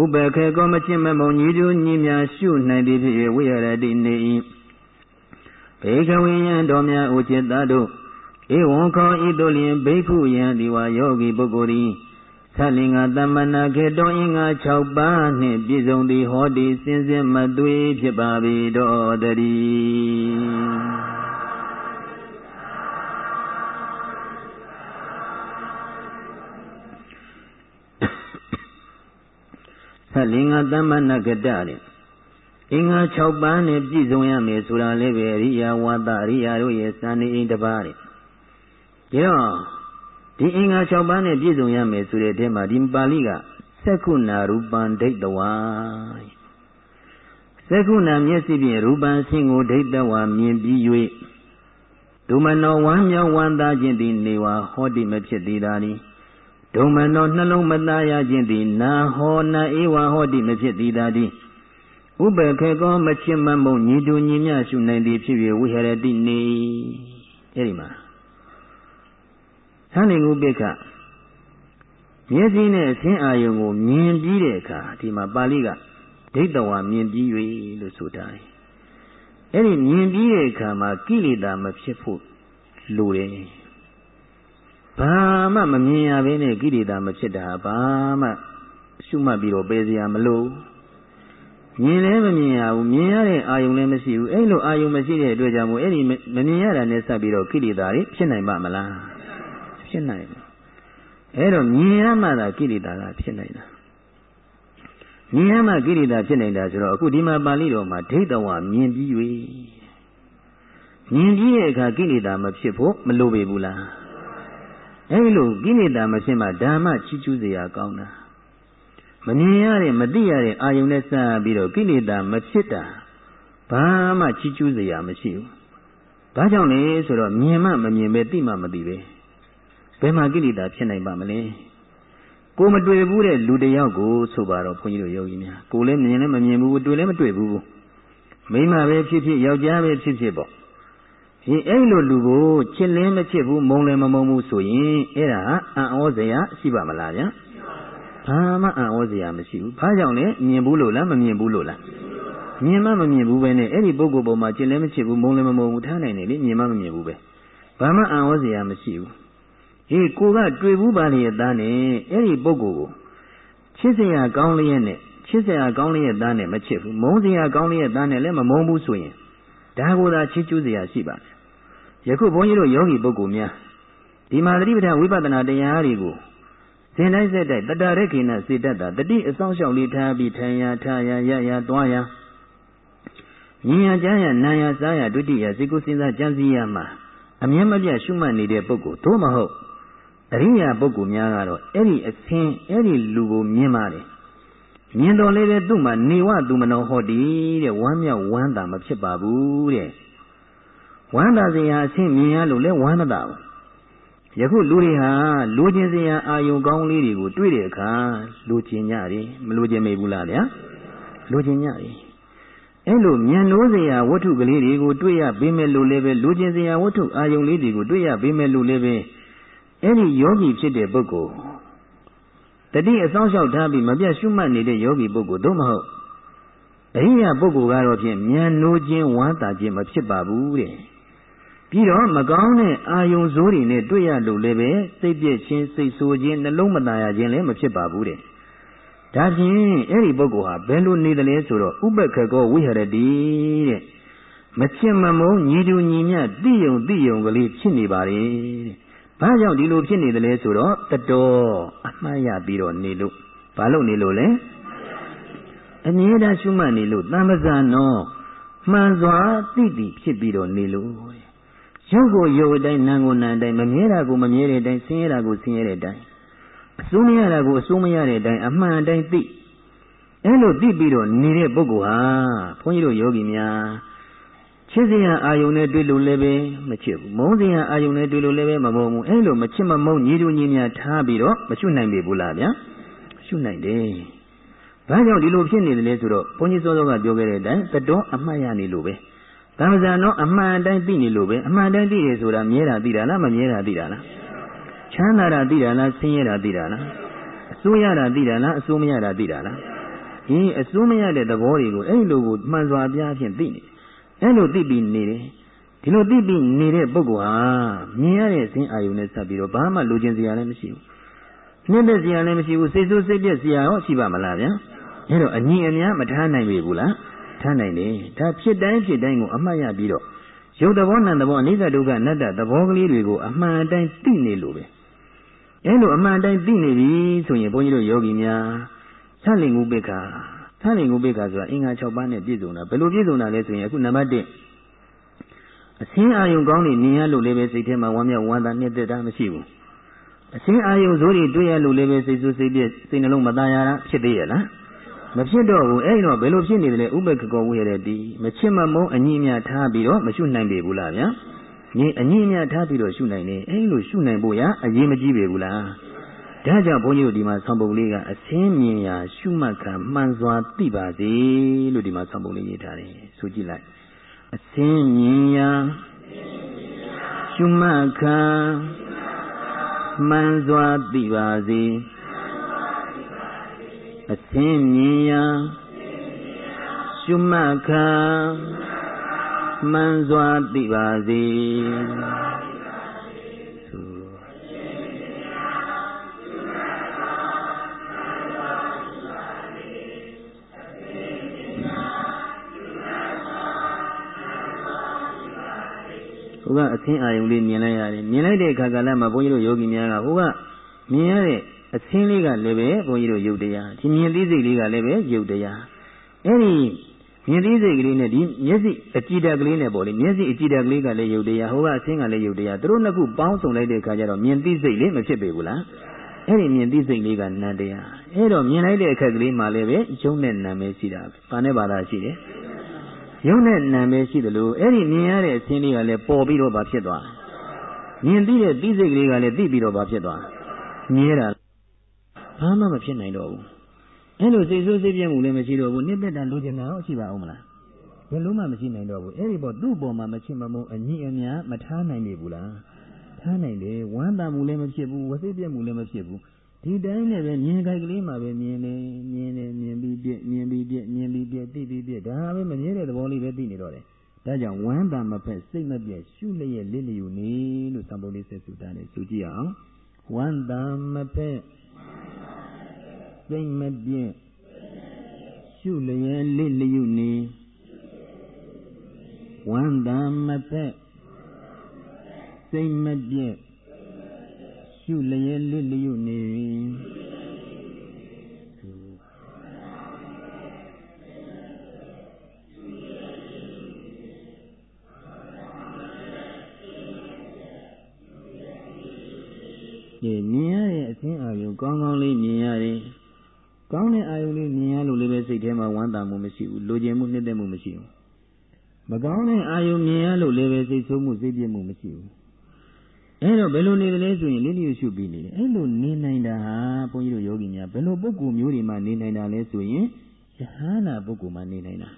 ဥပခေကောမချစ်မမုံညီတူညီမြရှုနိုင်သည်ဖြစ်၍ဝိရတိနေ၏ဘေကဝိယံတော်များဥจิตသားတို့ဧဝံခောဤတို့လျင်ဘိက္ခုယံဒီဝါယောဂီပုဂ္ဂိုလ်သည် သလင်္ကာတမ္မနာခေတောအင်္ဂါ6ပါးနှင့်ပြည့်စုံသည်ဟောဒီစင်စစ်မသွေဖြစ်ပါ၏တော်တည်းလင်္ကာသမ္မနကတတဲ့အင်္ဂါ6ပါးနဲ့ပြည့်စုံရမယ်ဆိုတာလည်းပဲအရိယာဝါဒအရိယာတို့ရဲ့စံနေအိမ်တစ်ပါးတဲ့ဒါတော့ ဒီအင်္ဂါ6ပါးနဲ့ပြည့်စုံရမယ်ဆိုတဲ့အထဲမှာဒီပါဠိကသက္ခုနာရူပံဒိဋ္ဌဝါသက္ခုနာမျက်စိဖြင့်ရူပံဆင်းကိုဒိဋ္ဌဝါမြင်ပြီး၍ဒုမနောဝမ်းမြောက်ဝမ်းသာခြင်းသည်နေဝါဟောတိမဖြစ်သေးတာသည်ဒုံမနောနှလုံးမသားရခြင်းသည်နာဟောနာဧဝဟောတိမဖြစ်သည်သာသည်ဥပခေကောမချစ်မမုံညီတူညီမျှရှုနိုင်သည်ဖြစ်၍ဝိဟရတိနေအဲဒီမှာ သံဃုပိကမျက်စိနဲ့အသင်းအာယုံကိုမြင်ပြီးတဲ့အခါဒီမှာပါဠိကဒိဋ္ဌဝါမြင်ပြီး၍လို့ဆိုထားတယ်အဲ့ဒီမြင်ပြီးတဲ့အခါမှာကိလေသာမဖြစ်ဖို့လိုတယ်ဘာမှမမြင်ရဘဲနဲ့ကိလေသာမဖြစ်တာဘာမှရှုမှတ်ပြီးတော့ပယ်စရာမလိုမြင်လည်းမမြင်ရဘူးမြင်ရတဲ့အာယုံလည်းမရှိဘူးအဲ့လိုအာယုံမရှိတဲ့အတွက်ကြောင့်မို့အဲ့ဒီမမြင်ရတာနဲ့ဆက်ပြီးတော့ကိလေသာတွေဖြစ်နိုင်ပါမလား ဖြစ်နိုင်တယ်အဲ့တော့မြင်ရမှသာကိရိတာကဖြစ်နိုင်တာမြင်ရမှကိရိတာဖြစ်နိုင်တာဆိုတော့အခုဒီမှာပါဠိတော်မှာဒိဋ္ဌဝမြင်ပြီး၍မြင်ပြီးတဲ့အခါကိရိတာမဖြစ်ဖို့မလိုပေဘူးလားအဲ့လိုကိရိတာမဖြစ်မှဓမ္မချီးကျူးစရာကောင်းတာမမြင်ရတဲ့မသိရတဲ့အာယုန်နဲ့စပ်ပြီးတော့ကိလေသာမဖြစ်တာဘာမှချီးကျူးစရာမရှိဘူး။ဒါကြောင့်လေဆိုတော့မြင်မှမမြင်ပဲသိမှမသိပဲ။ ဘယ်မှာကိလေသာဖြစ်နိုင်ပါမလဲ။ကိုမတွေ့ဘူးတဲ့လူတယောက်ကိုဆိုပါတော့ဘုန်းကြီးတို့ယောဂီများကိုလည်းမြင်လည်းမမြင်ဘူးတွေ့လည်းမတွေ့ဘူး။မိမပဲဖြစ်ဖြစ်ယောက်ျားပဲဖြစ်ဖြစ်ပေါ့ဒီအဲ့လိုလူကိုချစ်လင်းမချစ်ဘူးမုံလည်းမမုံဘူးဆိုရင်အဲ့ဒါအံ့ဩစရာရှိပါမလားဗျာဘာမှအံ့ဩစရာမရှိဘူးဘာကြောင့်လဲမြင်ဘူးလို့လားမမြင်ဘူးလို့လားမြင်မှမမြင်ဘူးပဲနဲ့အဲ့ဒီပုဂ္ဂိုလ်ပေါ်မှာချစ်လည်းမချစ်ဘူးမုံလည်းမမုံဘူးထားနိုင်တယ်လေမြင်မှမမြင်ဘူးပဲဘာမှအံ့ဩစရာမရှိဘူး ဟေးကိုကတွေ့ဘူးပါလေသားနဲ့အဲ့ဒီပုဂ္ဂိုလ်ကိုချစ်စရာကောင်းလျက်နဲ့ချစ်စရာကောင်းလျက်သားနဲ့မချစ်ဘူးမုန်းစရာကောင်းလျက်သားနဲ့လည်းမမုန်းဘူးဆိုရင်ဒါကိုသာချစ်ကျူးစရာရှိပါတယ်ယခုဘုန်းကြီးတို့ယောဂီပုဂ္ဂိုလ်များဒီမှာသတိပဋ္ဌာန်ဝိပဿနာတရားတွေကိုဇင်တိုင်းစက်တိုက်တတရခေနစေတတ်တာတတိအဆောင်လျှောက်လေးထားပြီးထိုင်ရထားရရရသွားရဉာဏ်ကြားရနာရစားရဒုတိယစေကုစဉ်းစားကြံစည်ရမှာအမြဲမပြတ်ရှုမှတ်နေတဲ့ပုဂ္ဂိုလ်သို့မဟုတ် အရိယာပုဂ္ဂိုလ်များကတော့အဲ့ဒီအသင်အဲ့ဒီလူကိုမြင်ပါတယ်မြင်တော်လေးတဲ့သူ့မှာနေဝသူမနောဟောတိတဲ့ဝမ်းမြောက်ဝမ်းသာမဖြစ်ပါဘူးတဲ့ဝမ်းသာစရာအဆင့်မြင်ရလို့လဲဝမ်းမသာဘူးယခုလူတွေဟာလူချင်းစရာအာယုံကောင်းလေးတွေကိုတွေ့တဲ့အခါလူချင်းကြတယ်မလူချင်းမေဘူးလားဗျာလူချင်းကြတယ်အဲ့လိုဉာဏ်နိုးစရာဝတ္ထုကလေးတွေကိုတွေ့ရပေးမယ်လို့လည်းပဲလူချင်းစရာဝတ္ထုအာယုံလေးတွေကိုတွေ့ရပေးမယ်လို့လည်းပဲ အဲ့ဒီယောဂီဖြစ်တဲ့ပုဂ္ဂိုလ်တတိအဆောင်လျှောက်ထားပြီးမပြတ်ရှုမှတ်နေတဲ့ယောဂီပုဂ္ဂိုလ်သို့မဟုတ်အရိယာပုဂ္ဂိုလ်ကတော့ဖြင့်ဉာဏ်နိုးခြင်းဝမ်းသာခြင်းမဖြစ်ပါဘူးတဲ့ပြီးတော့မကောင်းတဲ့အာယုံစိုးတွေနဲ့တွေ့ရလို့လည်းပဲစိတ်ပြည့်ခြင်းစိတ်ဆိုးခြင်းနှလုံးမသားရခြင်းလည်းမဖြစ်ပါဘူးတဲ့ဒါဖြင့်အဲ့ဒီပုဂ္ဂိုလ်ဟာဘယ်လိုနေတယ်လဲဆိုတော့ဥပက္ခကောဝိဟရတိတဲ့မချင်မမုန်းညီတူညီမျှတိယုံတိယုံကလေးဖြစ်နေပါလေတဲ့ ဘာကြောင့်ဒီလိုဖြစ်နေတယ်လဲဆိုတော့တတော်အမှားရပြီးတော့နေလို့ဘာလို့နေလို့လဲအမြဲတမ်းရှုမှတ်နေလို့တမ္ပဇာနောမှန်စွာသိပြီးဖြစ်ပြီးတော့နေလို့ရုပ်ကိုရုပ်အတိုင်းနာမ်ကိုနာမ်အတိုင်းမမြဲတာကိုမမြဲတဲ့အတိုင်းဆင်းရဲတာကိုဆင်းရဲတဲ့အတိုင်းအစိုးမရတာကိုအစိုးမရတဲ့အတိုင်းအမှန်အတိုင်းသိအဲလိုသိပြီးတော့နေတဲ့ပုဂ္ဂိုလ်ဟာဘုန်းကြီးတို့ယောဂီများ ချစ်စရာအာယုန်နဲ့တွေ့လို့လည်းပဲမချစ်ဘူးမုန်းစရာအာယုန်နဲ့တွေ့လို့လည်းပဲမမုန်းဘူးအဲလိုမချစ်မမုန်းညီတူညီများထားပြီးတော့မချွတ်နိုင်ပြီဘူးလားဗျာချွတ်နိုင်တယ်ဘာကြောင့်ဒီလိုဖြစ်နေတယ်လဲဆိုတော့ဘုန်းကြီးစောစောကပြောခဲ့တဲ့အတိုင်းတတော်အမှတ်ရနေလို့ပဲကမ္မဇန်တော့အမှန်တိုင်းသိနေလို့ပဲအမှန်တိုင်းသိရဆိုတာမြဲတာသိတာလားမမြဲတာသိတာလားချမ်းသာတာသိတာလားဆင်းရဲတာသိတာလားအစိုးရတာသိတာလားအစိုးမရတာသိတာလားဒီအစိုးမရတဲ့သဘောတွေကိုအဲ့လိုကိုမှန်စွာပြားဖြင့်သိနေ အဲ့လိုသိပြီးနေတယ်ဒီလိုသိပြီးနေတဲ့ပုဂ္ဂိုလ်ဟာမြင်ရတဲ့စင်းအာယုန်နဲ့ဆက်ပြီးတော့ဘာမှလိုချင်စရာလည်းမရှိဘူးနှိမ့်သက်စရာလည်းမရှိဘူးစိတ်ဆိုးစိတ်ပြက်စရာရောရှိပါမလားဗျာအဲ့တော့အညီအများမထားနိုင်ပြီဘူးလားထားနိုင်တယ်ဒါဖြစ်တိုင်းဖြစ်တိုင်းကိုအမှတ်ရပြီးတော့ရုပ်သဘောနာမ်သဘောအနိစ္စဒုက္ခအနတ္တသဘောကလေးတွေကိုအမှန်အတိုင်းသိနေလို့ပဲအဲလိုအမှန်တိုင်းသိနေပြီဆိုရင်ဘုန်းကြီးတို့ယောဂီများသလင်ငုပိက္ခာ သလင်ငုပိက္ခာဆိုတာအင်္ဂါ6ပါးနဲ့ပြည့်စုံတာဘယ်လိုပြည့်စုံတာလဲဆိုရင်အခုနံပါတ်1အစင်းအာယုံကောင်းနေမြင်ရလို့လည်းပဲစိတ်ထဲမှာဝမ်းမြောက်ဝမ်းသာနှစ်သက်တာမရှိဘူးအစင်းအာယုံဇိုးတွေတွေ့ရလို့လည်းပဲစိတ်ဆိုးစိတ်ပြည့်စိတ်နှလုံးမသားရတာဖြစ်သေးရဲ့လားမဖြစ်တော့ဘူးအဲ့တော့ဘယ်လိုဖြစ်နေတယ်လဲဥပက္ခကောဝိရတိမချစ်မမုန်းအညီအမျှထားပြီးတော့မရှုနိုင်ပေဘူးလားဗျာညီအညီအမျှထားပြီးတော့ရှုနိုင်တယ်အဲ့လိုရှုနိုင်ဖို့ရအရေးမကြီးပေဘူးလား ဒါကြောင့်ဘုန်းကြီးတို့ဒီမှာဆောင်းပုံလေးကအစင်းမြင်ရာရှုမှတ်ခံမှန်စွာသိပါစေလို့ဒီမှာဆောင်းပုံလေးရေးထားတယ်ဆိုကြည့်လိုက်အစင်းမြင်ရာရှုမှတ်ခံမှန်စွာသိပါစေအသင်းမြင်ရာရှုမှတ်ခါမှန်စွာသိပါစေ ကအသင်းအာယုံလေးမြင်လိုက်ရတယ်မြင်လိုက်တဲ့အခါကလည်းမှဘုန်းကြီးတို့ယောဂီများကဟိုကမြင်ရတဲ့အသင်းလေးကလည်းပဲဘုန်းကြီးတို့ယုတ်တရားဒီမြင်သိစိတ်လေးကလည်းပဲယုတ်တရားအဲ့ဒီမြင်သိစိတ်ကလေးနဲ့ဒီမျက်စိအကြည့်တက်ကလေးနဲ့ပေါ့လေမျက်စိအကြည့်တက်ကလေးကလည်းယုတ်တရားဟိုကအသင်းကလည်းယုတ်တရားသူတို့နှစ်ခုပေါင်းစုံလိုက်တဲ့အခါကျတော့မြင်သိစိတ်လေးမဖြစ်ပေဘူးလားအဲ့ဒီမြင်သိစိတ်လေးကနန္တရားအဲ့တော့မြင်လိုက်တဲ့အခက်ကလေးမှလည်းပဲယုံနဲ့နာမည်ရှိတာပဲ။ဘာနဲ့ဘာသာရှိတယ်။ ယုံနဲ့နာမည်ရှိတယ်လို့အဲ့ဒီမြင်ရတဲ့အခြင်းလေးကလည်းပေါ်ပြီးတော့ဘာဖြစ်သွားလဲ။မြင်သိတဲ့သိစိတ်ကလေးကလည်းသိပြီးတော့ဘာဖြစ်သွားလဲ။မြဲတာဘာမှမဖြစ်နိုင်တော့ဘူး။အဲ့လိုစိတ်ဆိုးစိတ်ပြည့်မှုလည်းမရှိတော့ဘူး။နှစ်သက်တာလိုချင်တာရောရှိပါအောင်မလား။ဘယ်လုံးမှမရှိနိုင်တော့ဘူး။အဲ့ဒီပေါ်သူ့ပေါ်မှာမချစ်မမုန်းအညီအမြမထားနိုင်နေဘူးလား။ထားနိုင်တယ်။ဝမ်းသာမှုလည်းမဖြစ်ဘူး။ဝစိတ်ပြည့်မှုလည်းမဖြစ်ဘူး။ ဒီတိုင်းနဲ့ပဲမြင်ကြိုက်ကလေးမှာပဲမြင်နေမြင်နေမြင်ပြီးပြက်မြင်ပြီးပြက်မြင်ပြီးပြက်သိပြီးပြက်ဒါပဲမမြင်တဲ့သဘောလေးပဲသိနေတော့တယ်ဒါကြောင့်ဝမ်းသာမဖက်စိတ်မပြက်ရှုလျက်လစ်လျူနေလို့သံပုံလေးဆက်စုတာနဲ့စုကြည့်အောင်ဝမ်းသာမဖက်စိတ်မပြက်ရှုလျက်လစ်လျူနေဝမ်းသာမဖက်စိတ်မပြက် ရှုလျက်လစ်လျုနေဒီမြင်ရတဲ့အသင်းအာယုကောင်းကောင်းလေးမြင်ရတယ်။ကောင်းတဲ့အာယုလေးမြင်ရလို့လည်းပဲစိတ်ထဲမှာဝမ်းသာမှုမရှိဘူး။လိုချင်မှုနှစ်သက်မှုမရှိဘူး။မကောင်းတဲ့အာယုမြင်ရလို့လည်းပဲစိတ်ဆိုးမှုစိတ်ပြည့်မှုမရှိဘူး။ အဲ့တော့ဘယ်လိုနေသလဲဆိုရင်လေးလျှရှုပြီးနေတယ်အဲ့လိုနေနိုင်တာဟာဘုန်းကြီးတို့ယောဂီများဘယ်လိုပုဂ္ဂိုလ်မျိုးတွေမှနေနိုင်တာလဲဆိုရင်ယဟန္တာပုဂ္ဂိုလ်မှနေနိုင်တာ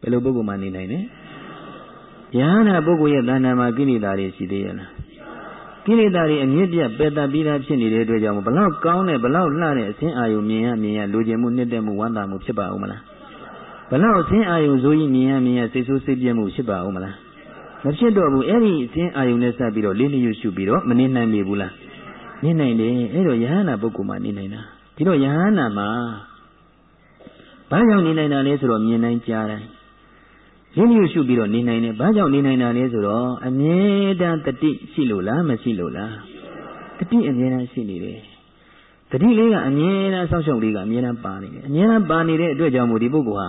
ဘယ်လိုပုဂ္ဂိုလ်မှနေနိုင်လဲယဟန္တာပုဂ္ဂိုလ်ရဲ့တဏ္ဍာမှာကိလေသာတွေရှိသေးရဲ့လားကိလေသာတွေအမြင့်ပြတ်ပယ်တတ်ပြီးသားဖြစ်နေတဲ့အတွက်ကြောင့်ဘလောက်ကောင်းတဲ့ဘလောက်လှတဲ့အသင်းအာယုမြင်ရမြင်ရလိုချင်မှုနှစ်သက်မှုဝမ်းသာမှုဖြစ်ပါဦးမလားဘလောက်အသင်းအာယုဇိုးကြီးမြင်ရမြင်ရစိတ်ဆိုးစိတ်ပြည့်မှုဖြစ်ပါဦးမလား မဖြစ်တော့ဘူးအဲ့ဒီအသင်းအာယုန်နဲ့စပ်ပြီးတော့လေးလျှရှုပြီးတော့မနေနိုင်ပြီဘူးလားနေနိုင်တယ်အဲ့တော့ယဟန္တာပုဂ္ဂိုလ်မှနေနိုင်တာဒီတော့ယဟန္တာမှာဘာကြောင့်နေနိုင်တာလဲဆိုတော့မြင်နိုင်ကြားတိုင်းလေးလျှရှုပြီးတော့နေနိုင်တယ်ဘာကြောင့်နေနိုင်တာလဲဆိုတော့အမြဲတမ်းတတိရှိလို့လားမရှိလို့လားတတိအမြဲတမ်းရှိနေတယ်တတိလေးကအမြဲတမ်းဆောက်ရှောက်လေးကအမြဲတမ်းပါနေတယ်အမြဲတမ်းပါနေတဲ့အတွက်ကြောင့်မို့ဒီပုဂ္ဂိုလ်ဟာ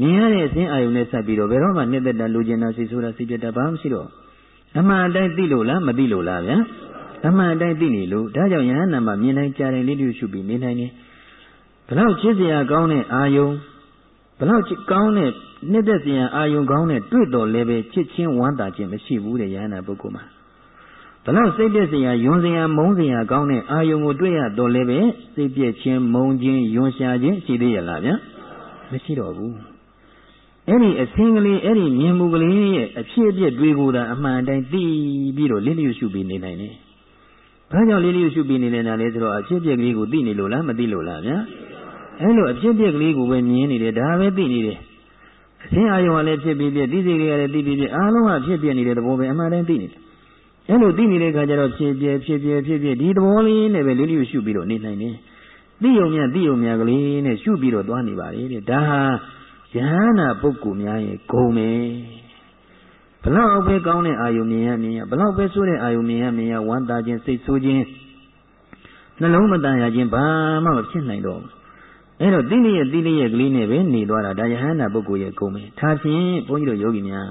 မြင်ရတဲ့အစဉ်အာယုန်နဲ့ဆက်ပြီးတော့ဘယ်တော့မှနှစ်သက်တာလူကျင်တာစိတ်ဆိုးတာစိတ်ပြတ်တာဘာမှမရှိတော့အမှန်အတိုင်းသိလို့လားမသိလို့လားဗျာအမှန်အတိုင်းသိနေလို့ဒါကြောင့်ယဟန်နာမှာမြင်နိုင်ကြတယ်လေးတူရှုပြီးနေနိုင်တယ်ဘလောက်ချစ်စရာကောင်းတဲ့အာယုန်ဘလောက်ကောင်းတဲ့နှစ်သက်စရာအာယုန်ကောင်းတဲ့တွေ့တော်လည်းပဲချစ်ချင်းဝမ်းသာခြင်းမရှိဘူးတဲ့ယဟန်နာပုဂ္ဂိုလ်မှာဘလောက်စိတ်ပြည့်စရာယွန်စရာမုန်းစရာကောင်းတဲ့အာယုန်ကိုတွေ့ရတော်လည်းပဲစိတ်ပြည့်ခြင်းမုန်းခြင်းယွန်ရှာခြင်းရှိသေးရလားဗျာမရှိတော့ဘူး အဲ့ဒီအစင်းကလေးအဲ့ဒီမြင်မှုကလေးရဲ့အဖြစ်အပျက်တွေကိုသာအမှန်တိုင်းသိပြီးတော့လင်းလျှရှုပြီးနေနိုင်တယ်။ဘာကြောင့်လင်းလျှရှုပြီးနေနေတာလဲဆိုတော့အဖြစ်အပျက်ကလေးကိုသိနေလို့လားမသိလို့လားဗျာ။အဲ့လိုအဖြစ်အပျက်ကလေးကိုပဲမြင်နေတယ်ဒါပဲသိနေတယ်။အစင်းအာယုံကလည်းဖြစ်ပြီးပြသိစိတ်တွေကလည်းသိပြီးပြအားလုံးကဖြစ်ပြနေတဲ့သဘောပဲအမှန်တိုင်းသိနေတယ်။အဲ့လိုသိနေတဲ့အခါကျတော့ဖြစ်ပြဖြစ်ပြဖြစ်ပြဒီသဘောလေးနဲ့ပဲလင်းလျှရှုပြီးတော့နေနိုင်တယ်။သိယုံမြသိယုံမြကလေးနဲ့ရှုပြီးတော့သွားနေပါလေတဲ့။ဒါဟာ ယဟန္တာပုဂ္ဂိုလ်များရဲ့ဂုံပဲဘလောက်ပဲကောင်းတဲ့အာယုမြင်ရမြင်ရဘလောက်ပဲဆိုးတဲ့အာယုမြင်ရမြင်ရဝမ်းသာခြင်းစိတ်ဆိုးခြင်းနှလုံးမတန်ရခြင်းဘာမှမဖြစ်နိုင်တော့ဘူးအဲ့တော့တိလိရဲ့တိလိရဲ့ကလေးနဲ့ပဲနေသွားတာဒါယဟန္တာပုဂ္ဂိုလ်ရဲ့ဂုံပဲဒါဖြင့်ဘုန်းကြီးတို့ယောဂီများ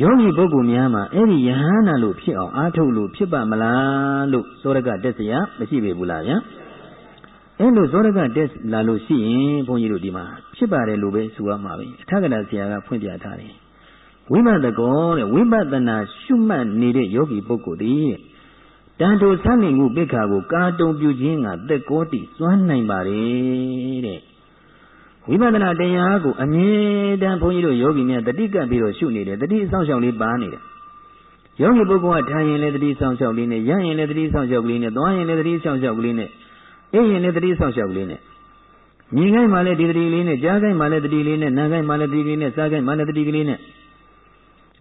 ယောဂီပုဂ္ဂိုလ်များမှာအဲ့ဒီယဟန္တာလို့ဖြစ်အောင်အားထုတ်လို့ဖြစ်ပါမလားလို့သောရကတက်စရာမရှိပေဘူးလားဗျာ။ အဲ့လိုဇောရကတက်လာလို့ရှိရင်ဘုန်းကြီးတို့ဒီမှာဖြစ်ပါတယ်လို့ပဲဆိုရမှာပဲအထက်ကရာဆရာကဖွင့်ပြထားတယ်ဝိပဿကောတဲ့ဝိပဿနာရှုမှတ်နေတဲ့ယောဂီပုဂ္ဂိုလ်ဒီတန်တိုဆန်းနေမှုပိခါကိုကာတုံပြုခြင်းကသက်ကောတိစွမ်းနိုင်ပါတယ်တဲ့ဝိပဿနာတရားကိုအမြဲတမ်းဘုန်းကြီးတို့ယောဂီများတတိကပ်ပြီးတော့ရှုနေတယ်တတိအဆောင်ရှောက်လေးပါနေတယ်ယောဂီပုဂ္ဂိုလ်ကထိုင်ရင်လည်းတတိဆောင်ရှောက်လေးနဲ့ရရင်လည်းတတိဆောင်ရှောက်ကလေးနဲ့သွားရင်လည်းတတိဆောင်ရှောက်ကလေးနဲ့ အေးရင်လည်းတတိဆောက်ရှောက်လေးနဲ့မြင်ခိုင်းမှလည်းဒီတတိလေးနဲ့ကြားခိုင်းမှလည်းတတိလေးနဲ့နားခိုင်းမှလည်းတတိလေးနဲ့စားခိုင်းမှလည်းတတိကလေးနဲ့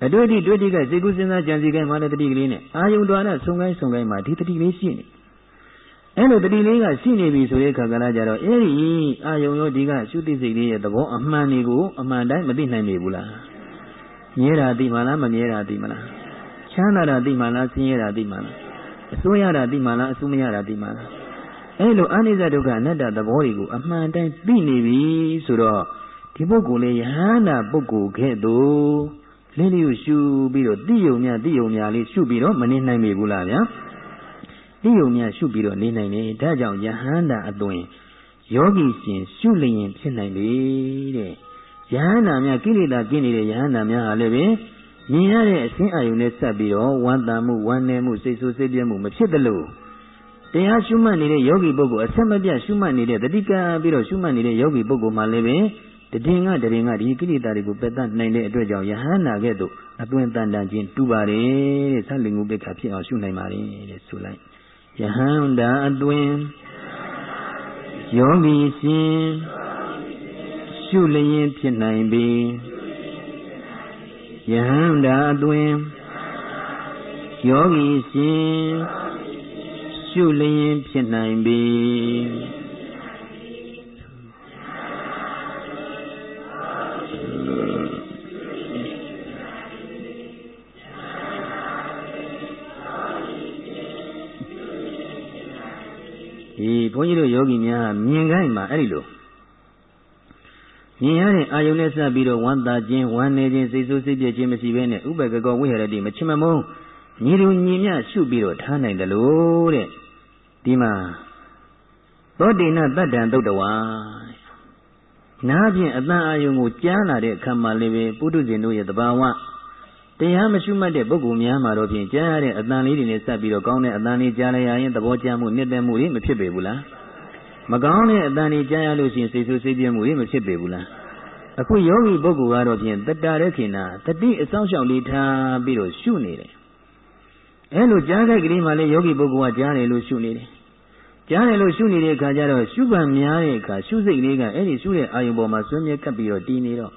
အတွေ့အထိတွေ့တိကစေကုစဉ်းစားကြံစည်ခိုင်းမှလည်းတတိကလေးနဲ့အာယုံတော်နဲ့ဆုံခိုင်းဆုံခိုင်းမှဒီတတိလေးရှိနေအဲ့လိုတတိလေးကရှိနေပြီဆိုတဲ့ခါကလာကြတော့အဲ့ဒီအာယုံရောဒီကရှုတိစိတ်လေးရဲ့သဘောအမှန်တွေကိုအမှန်တိုင်းမသိနိုင်ပြီဘူးလားမြဲတာသိမလားမမြဲတာသိမလားချမ်းသာတာသိမှလားဆင်းရဲတာသိမှလားအစိုးရတာသိမှလားအစိုးမရတာသိမှလား အဲလိုအနိစ္စဒုက္ခအနတ္တသဘောတွေကိုအမှန်တိုင်းသိနေပြီဆိုတော့ဒီပုဂ္ဂိုလ်လေးယဟန္တာပုဂ္ဂိုလ်ခဲ့သို့လင်းလျူရှုပြီးတော့တိယုံများတိယုံများလေးရှုပြီးတော့မနေနိုင်ပြီဘူးလားဗျာတိယုံများရှုပြီးတော့နေနိုင်တယ်ဒါကြောင့်ယဟန္တာအသွင်ယောဂီရှင်ရှုလျင်ဖြစ်နိုင်ပြီတဲ့ယဟန္တာများကိလေသာကင်းနေတဲ့ယဟန္တာများဟာလည်းပဲမြင်ရတဲ့အရှင်းအာယုန်နဲ့ဆက်ပြီးတော့ဝမ်းသာမှုဝမ်းနည်းမှုစိတ်ဆိုးစိတ်ပြတ်မှုမဖြစ်သလို တရားရှုမှတ်နေတဲ့ယောဂီပုဂ္ဂိုလ်အဆက်မပြတ်ရှုမှတ်နေတဲ့တတိကပြီးတော့ရှုမှတ်နေတဲ့ယောဂီပုဂ္ဂိုလ်မှလည်းပဲတည်ငါတည်ငါဒီကိလေသာတွေကိုပယ်တတ်နိုင်တဲ့အတွက်ကြောင့်ယဟန္တာကဲ့သို့အသွင်တန်တန်ချင်းတူပါတယ်တဲ့သလင်္ကုပိက္ခဖြစ်အောင်ရှုနိုင်ပါတယ်တဲ့ဆိုလိုက်ယဟန္တာအသွင်ယောဂီရှင်ရှုလျင်ဖြစ်နိုင်ပြီယဟန္တာအသွင်ယောဂီရှင် ရှုလျင်ဖြစ်နိုင်ပြီဒီဘုန်းကြီးတို့ယောဂီများမြင်ခိုင်းမှာအဲ့ဒီလိုမြင်ရတဲ့အာယုန်နဲ့စပ်ပြီးတော့ဝမ်းသာခြင်းဝမ်းနေခြင်းစိတ်ဆိုးစိတ်ပြည့်ခြင်းမရှိဘဲနဲ့ဥပကကောဝိဟရတိမချင်မမုန်းညီလူညီမြရှုပြီးတော့ထားနိုင်တယ်လို့တဲ့ ဒီမှာသောတိနတတ္တံသုတ်တဝါနားဖြင့်အတန်အာယုန်ကိုကြားလာတဲ့အခါမှာလည်းပဲပုထုဇဉ်တို့ရဲ့သဘာဝတရားမရှုမှတ်တဲ့ပုဂ္ဂိုလ်များမှာတော့ဖြင့်ကြားရတဲ့အတန်လေးတွေနဲ့စပ်ပြီးတော့ကောင်းတဲ့အတန်လေးကြားလိုက်ရရင်သဘောကျမှုနှစ်သက်မှုတွေမဖြစ်ပေဘူးလားမကောင်းတဲ့အတန်လေးကြားရလို့ရှိရင်စိတ်ဆိုးစိတ်ပြင်းမှုတွေမဖြစ်ပေဘူးလားအခုယောဂီပုဂ္ဂိုလ်ကတော့ဖြင့်တတ္တရခေနာတတိအဆောင်ရှောက်လေးထားပြီးတော့ရှုနေတယ်အဲလိုကြားတဲ့ကလေးမှလည်းယောဂီပုဂ္ဂိုလ်ကကြားတယ်လို့ရှုနေတယ် ကြားတယ်လို့ရှုနေတဲ့အခါကျတော့ရှုပံများတဲ့အခါရှုစိတ်လေးကအဲ့ဒီရှုတဲ့အာယုံပေါ်မှာဆွေးမြဲကပ်ပြီးတော့တည်နေတော့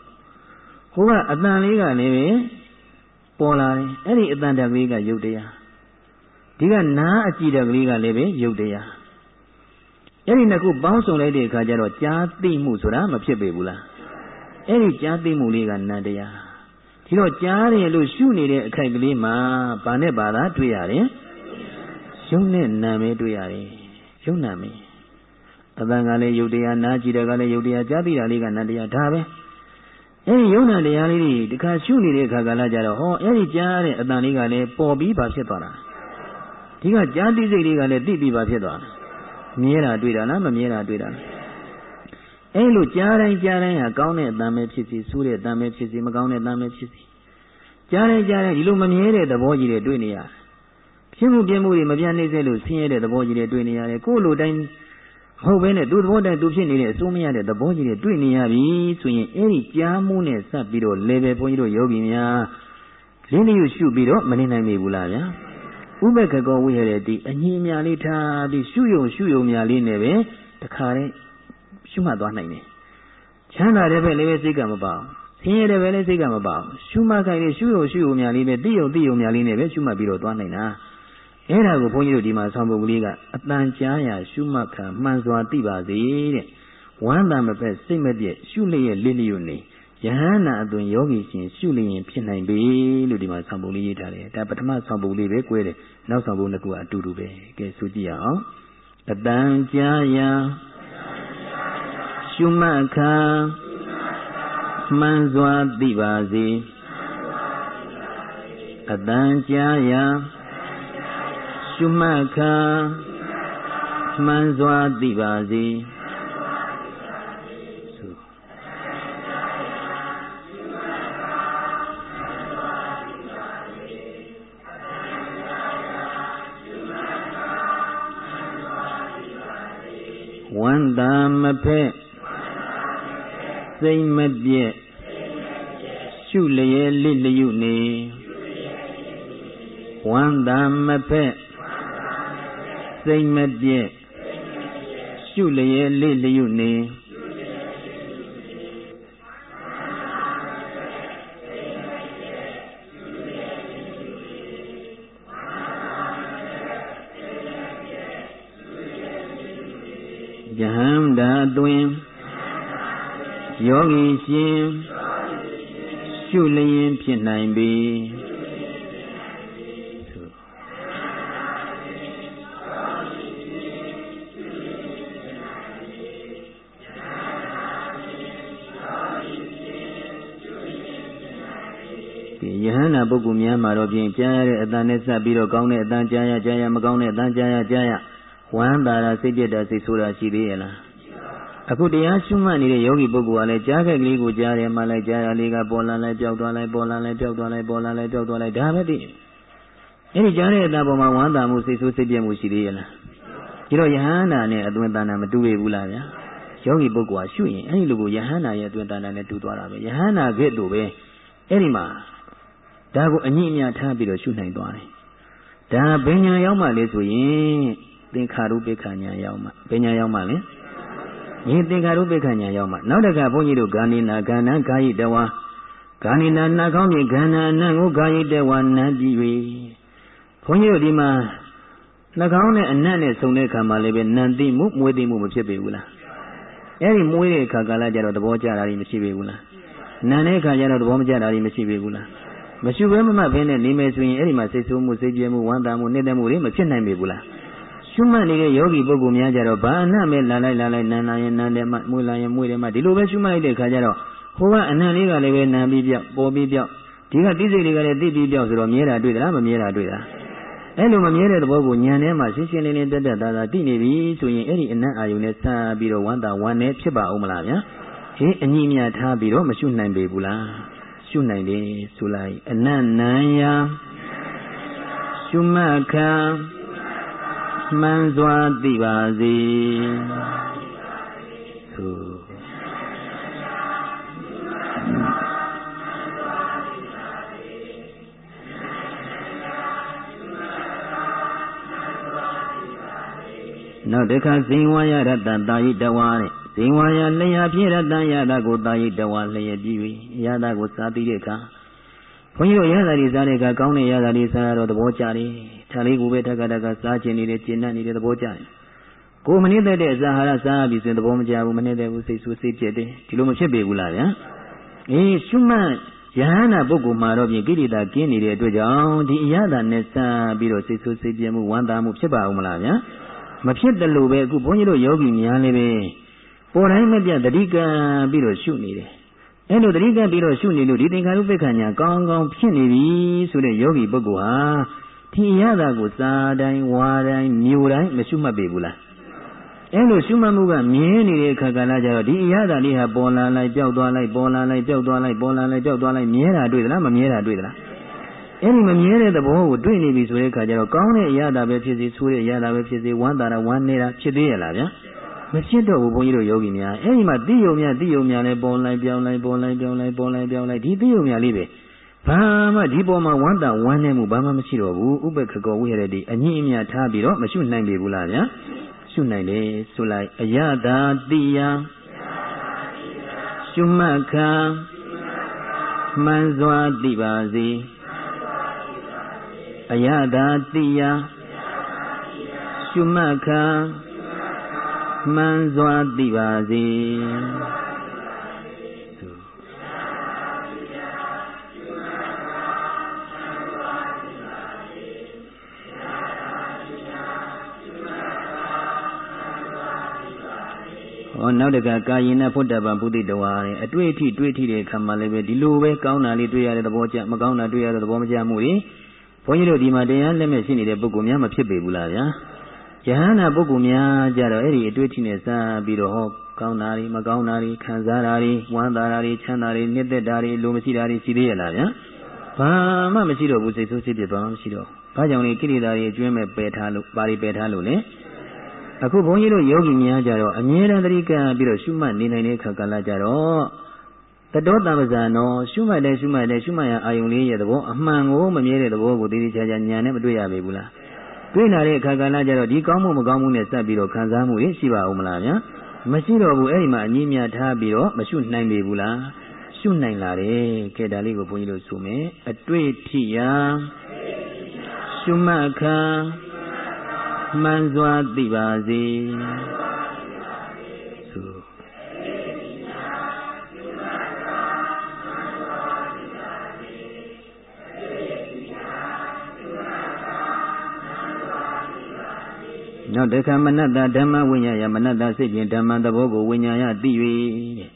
ဟိုကအတန်လေးကလည်းပေါ်လာတယ်အဲ့ဒီအတန်တက်ကလေးကယုတ်တရားဒီကနားအကြည့်တက်ကလေးကလည်းပဲယုတ်တရားအဲ့ဒီနှစ်ခုပေါင်းစုံလိုက်တဲ့အခါကျတော့ကြားသိမှုဆိုတာမဖြစ်ပေဘူးလားအဲ့ဒီကြားသိမှုလေးကနန္တရားဒီတော့ကြားတယ်လို့ရှုနေတဲ့အခိုက်ကလေးမှာဘာနဲ့ဘာသာတွေ့ရတယ်ယုံနဲ့နာမဲတွေ့ရတယ် ယုံနာမဲအတန်ကလည်းယုတ်တရားနားကြည့်တယ်ကလည်းယုတ်တရားကြားသိတာလေးကနန္တရားဒါပဲအဲဒီယုံနာတရားလေးတွေတခါရှုနေတဲ့အခါကလည်းကြတော့ဟောအဲဒီကြားတဲ့အတန်လေးကလည်းပေါ်ပြီးပါဖြစ်သွားတာဒီကကြားသိစိတ်လေးကလည်းသိပြီးပါဖြစ်သွားတာမြဲတာတွေ့တာလားမမြဲတာတွေ့တာလားအဲလိုကြားတိုင်းကြားတိုင်းဟာကောင်းတဲ့အတန်ပဲဖြစ်စီဆိုးတဲ့အတန်ပဲဖြစ်စီမကောင်းတဲ့အတန်ပဲဖြစ်စီကြားတိုင်းကြားတိုင်းဒီလိုမမြဲတဲ့သဘောကြီးတွေတွေ့နေရတယ် ဖြစ်မှုပြမှုတွေမပြတ်နေစေလို့ဆင်းရဲတဲ့သဘောကြီးတွေတွေ့နေရတယ်ကိုယ်လိုတိုင်းဟုတ်ပဲနဲ့သူ့သဘောတိုင်းသူဖြစ်နေတဲ့အစိုးမရတဲ့သဘောကြီးတွေတွေ့နေရပြီဆိုရင်အဲ့ဒီကြားမှုနဲ့ဆက်ပြီးတော့လေပဲဘုန်းကြီးတို့ယောဂီများလင်းလျူရှုပြီးတော့မနေနိုင်မိဘူးလားဗျာဥပက္ခကောဝိဟရတိအငြင်းများလေးထားပြီးရှုယုံရှုယုံများလေးနဲ့ပဲတခါတည်းရှုမှတ်သွားနိုင်တယ်ချမ်းသာတဲ့ဘက်လည်းစိတ်ကမပါဆင်းရဲတဲ့ဘက်လည်းစိတ်ကမပါရှုမှတ်ခိုင်းလေရှုယုံရှုယုံများလေးပဲတိယုံတိယုံများလေးနဲ့ပဲရှုမှတ်ပြီးတော့သွားနိုင်တာ အဲ့ဒါကိုဘုန်းကြီးတို့ဒီမှာဆောင်းပုဒ်ကလေးကအတန်ကြားရာရှုမှတ်ခံမှန်စွာသိပါစေတဲ့ဝမ်းသာမဖက်စိတ်မပြည့်ရှုလျက်လစ်လျုနေယဟန္တာအသွင်ယောဂီရှင်ရှုလျင်ဖြစ်နိုင်ပြီလို့ဒီမှာဆောင်းပုဒ်လေးရေးထားတယ်ဒါပထမဆောင်းပုဒ်လေးပဲ꿰တယ်နောက်ဆောင်းပုဒ်နှစ်ခုကအတူတူပဲကဲဆိုကြည့်ရအောင်အတန်ကြားရာရှုမှတ်ခံမှန်စွာသိပါစေအတန်ကြားရာ ရှုမှတ်ခါမှန်စွာသိပါစေဝန္တာမဖက်စိတ်မပြည့်ရှုလျက်လစ်လျုနေဝန္တာမဖက် စိတ်မပြည့်ရှုလျက်လေးလျုနေယဟန္တာတွင်ယောဂီရှင်ရှုလျင်ဖြစ်နိုင်ပေ ဒီယဟန္တာပုဂ္ဂိုလ်များမှာတော့ပြင်ကြားရတဲ့အတန်နဲ့စပ်ပြီးတော့ကောင်းတဲ့အတန်ကြားရကြားရမကောင်းတဲ့အတန်ကြားရကြားရဝမ်းသာတာစိတ်ပြက်တာစိတ်ဆိုးတာရှိသေးရဲ့လားအခုတရားရှုမှတ်နေတဲ့ယောဂီပုဂ္ဂိုလ်ကလည်းကြားခဲ့ကလေးကိုကြားတယ်မှလိုက်ကြားရလေးကပေါ်လာလိုက်ပျောက်သွားလိုက်ပေါ်လာလိုက်ပျောက်သွားလိုက်ပေါ်လာလိုက်ပျောက်သွားလိုက်ဒါပဲတည်အဲ့ဒီကြားတဲ့အတန်ပေါ်မှာဝမ်းသာမှုစိတ်ဆိုးစိတ်ပြက်မှုရှိသေးရဲ့လားဒီတော့ယဟန္တာနဲ့အသွင်တဏ္ဍာမတူရဘူးလားဗျာယောဂီပုဂ္ဂိုလ်ကရှုရင်အဲ့ဒီလိုကိုယဟန္တာရဲ့အသွင်တဏ္ဍာနဲ့တူသွားတာပဲယဟန္တာကဲ့သို့ပဲအဲ့ဒီမှာ ဒါကိုအညစ်အညထားပြီးတော့ရှုနိုင်သွားတယ်ဒါဘယ်ညာရောက်မှလဲဆိုရင်သင်္ခါရုပ္ပခညာရောက်မှဘယ်ညာရောက်မှလဲယင်သင်္ခါရုပ္ပခညာရောက်မှနောက်တကဘုန်းကြီးတို့ဂာနိနာဂန္နဂာယိတဝါဂာနိနာနှာခေါင်းမြေဂန္နာအနံ့ကိုဂာယိတဝါနတ်ပြီး၍ဘုန်းကြီးတို့ဒီမှာနှာခေါင်းနဲ့အနံ့နဲ့ဆုံတဲ့အခါမှာလည်းပဲနံသိမှုမွေးသိမှုမဖြစ်ပေဘူးလားအဲ့ဒီမွေးတဲ့အခါကာလကျတော့သဘောကျတာကြီးမရှိပေဘူးလားနံတဲ့အခါကျတော့သဘောမကျတာကြီးမရှိပေဘူးလား မရှိဘဲမမှတ်ဘဲနဲ့နေမယ်ဆိုရင်အဲ့ဒီမှာစိတ်ဆိုးမှုစိတ်ကြဲမှုဝမ်းသာမှုနှိမ့်သက်မှုတွေမဖြစ်နိုင်ပေဘူးလားရှုမှတ်နေတဲ့ယောဂီပုဂ္ဂိုလ်များကြတော့ဘာအနံ့ပဲလာလိုက်လာလိုက်နန်းနာရင်နန်းတယ်မှမွေးလာရင်မွေးတယ်မှဒီလိုပဲရှုမှတ်လိုက်တဲ့အခါကျတော့ဟိုကအနံ့လေးကလည်းပဲနန်းပြီးပြောက်ပေါ်ပြီးပြောက်ဒီကတိစိတ်တွေကလည်းသိပြီးပြောက်ဆိုတော့မြဲတာတွေ့သလားမမြဲတာတွေ့တာအဲ့လိုမမြဲတဲ့သဘောကိုညံထဲမှာရှင်းရှင်းလင်းလင်းတက်တက်သားသားသိနေပြီဆိုရင်အဲ့ဒီအနံ့အာယုန်နဲ့စပြီးတော့ဝမ်းသာဝမ်းနဲ့ဖြစ်ပါဦးမလားဗျာဟင်းအညီမြထားပြီးတော့မရှုနိုင်ပေဘူးလား ရှုနိုင်တယ်ဆိုလိုက်အနတ်နံယရှုမှတ်ခံမှန်စွာသိပါစေသို့နောက်တစ်ခါဇင်ဝါယရတ္တတာယိတဝါတဲ့ ဇင်ဝါယလျာပြည့်ရတ္တယတာကိုတာယိတဝါလျက်ပြီးပြီယတာကိုစားပြီးတဲ့အခါဘုန်းကြီးတို့ရတာတွေစားတဲ့အခါကောင်းတဲ့ရတာတွေစားရတော့သဘောကျတယ်။ဒါလေးကိုပဲတက္ကတကစားခြင်းနေတယ်ကျင့်တတ်နေတယ်သဘောကျတယ်။ကိုမနစ်သက်တဲ့ဇာဟာရစားပြီးဆိုရင်သဘောမကျဘူးမနစ်သက်ဘူးစိတ်ဆိုးစိတ်ပြက်တယ်ဒီလိုမဖြစ်ပေဘူးလားဗျာ။အေးရှုမှတ်ယဟနာပုဂ္ဂိုလ်မှာတော့ပြင်ကိလေသာကင်းနေတဲ့အတွက်ကြောင့်ဒီအရသာနဲ့စပြီးတော့စိတ်ဆိုးစိတ်ပြက်မှုဝမ်းသာမှုဖြစ်ပါအောင်မလားဗျာ။မဖြစ်တယ်လို့ပဲအခုဘုန်းကြီးတို့ယောဂီများလည်းပဲ ပေါ်တိုင်းမပြတ်တတိကံပြီးတော့ရှုနေတယ်အဲလိုတတိကံပြီးတော့ရှုနေလို့ဒီသင်္ခါရုပ္ပခဏာကောင်းကောင်းဖြစ်နေပြီဆိုတဲ့ယောဂီပုဂ္ဂိုလ်ဟာဒီရတာကိုစားတိုင်းဝါတိုင်းမြို့တိုင်းမရှုမှတ်ပေဘူးလားအဲလိုရှုမှတ်မှုကမြင်နေတဲ့အခါကလည်းကြတော့ဒီအရာလေးဟာပေါ်လာလိုက်ပျောက်သွားလိုက်ပေါ်လာလိုက်ပျောက်သွားလိုက်ပေါ်လာလိုက်ပျောက်သွားလိုက်မြဲတာတွေ့သလားမမြဲတာတွေ့သလားအဲ့ဒီမမြဲတဲ့သဘောကိုတွေ့နေပြီဆိုတဲ့အခါကျတော့ကောင်းတဲ့အရာတာပဲဖြစ်စေဆိုးတဲ့အရာတာပဲဖြစ်စေဝမ်းသာတာဝမ်းနေတာဖြစ်သေးရလားဗျာ မဖြစ်တော့ဘူးဘုန်းကြီးတို့ယောဂီများအဲ့ဒီမှာတိယုံများတိယုံများလဲပေါ်လိုက်ပြောင်းလိုက်ပေါ်လိုက်ပြောင်းလိုက်ပေါ်လိုက်ပြောင်းလိုက်ဒီတိယုံများလေးပဲဘာမှဒီပေါ်မှာဝမ်းသာဝမ်းနေမှုဘာမှမရှိတော့ဘူးဥပ္ပခကောဝိရတိအငြင်းအမြထားပြီးတော့မရှုနိုင်ပေဘူးလားဗျာရှုနိုင်တယ်ဆိုလိုက်အယတာတိယရှုမှတ်ခံမှန်စွာသိပါစေအယတာတိယရှုမှတ်ခါ မှန်စွာသိပါစေဟောနောက်တကကာယိနဖုဒ္ဓဗံဘုဒ္ဓတဝါနဲ့အတွေ့အထိတွေ့ထိတဲ့အခါမှာလည်းပဲဒီလိုပဲကောင်းတာလေးတွေ့ရတဲ့သဘောကျမကောင်းတာတွေ့ရတဲ့သဘောမကျမှုတွေဘုန်းကြီးတို့ဒီမှာတရားလက်မဲ့ရှိနေတဲ့ပုဂ္ဂိုလ်များမဖြစ်ပေဘူးလားဗျာ ယဟန္တာပုဂ္ဂိုလ်များကြတော့အဲ့ဒီအတွေ့အထိနဲ့စပြီးတော့ဟောကောင်းတာတွေမကောင်းတာတွေခံစားတာတွေဝမ်းသာတာတွေချမ်းသာတွေနှစ်သက်တာတွေလိုမရှိတာတွေရှိသေးရလားဗျာဘာမှမရှိတော့ဘူးစိတ်ဆိုးစိတ်ပြဘာမှမရှိတော့ဘာကြောင့်လဲကိလေသာတွေအကျွမ်းမဲ့ပယ်ထားလို့ပါရီပယ်ထားလို့လေအခုဘုန်းကြီးတို့ယောဂီများကြတော့အမြဲတမ်းသတိကံပြီးတော့ရှုမှတ်နေနိုင်တဲ့အခါကလည်းကြတော့တတောတမ္ပဇာနောရှုမှတ်တယ်ရှုမှတ်တယ်ရှုမှတ်ရအာယုံလေးရဲ့သဘောအမှန်ကိုမမြဲတဲ့သဘောကိုတည်တည်ချာချာညာနဲ့မတွေ့ရပေဘူးလား တွေ့လာတဲ့အခါကလည်းကြတော့ဒီကောင်းမှုမကောင်းမှုနဲ့စပ်ပြီးတော့ခံစားမှုတွေရှိပါဦးမလားဗျာမရှိတော့ဘူးအဲ့ဒီမှာအငြင်းမြထားပြီးတော့မရှုနိုင်ပေဘူးလားရှုနိုင်လာတယ်ကဲဒါလေးကိုဘုန်းကြီးတို့ဆိုမယ်အတွေ့ထိရာရှုမှတ်ခါမှန်စွာသိပါစေ နောက်တခါမနတ္တဓမ္မဝိညာယမနတ္တစိတ်ဖြင့်ဓမ္မသဘောကိုဝိညာယသိ၍တဲ့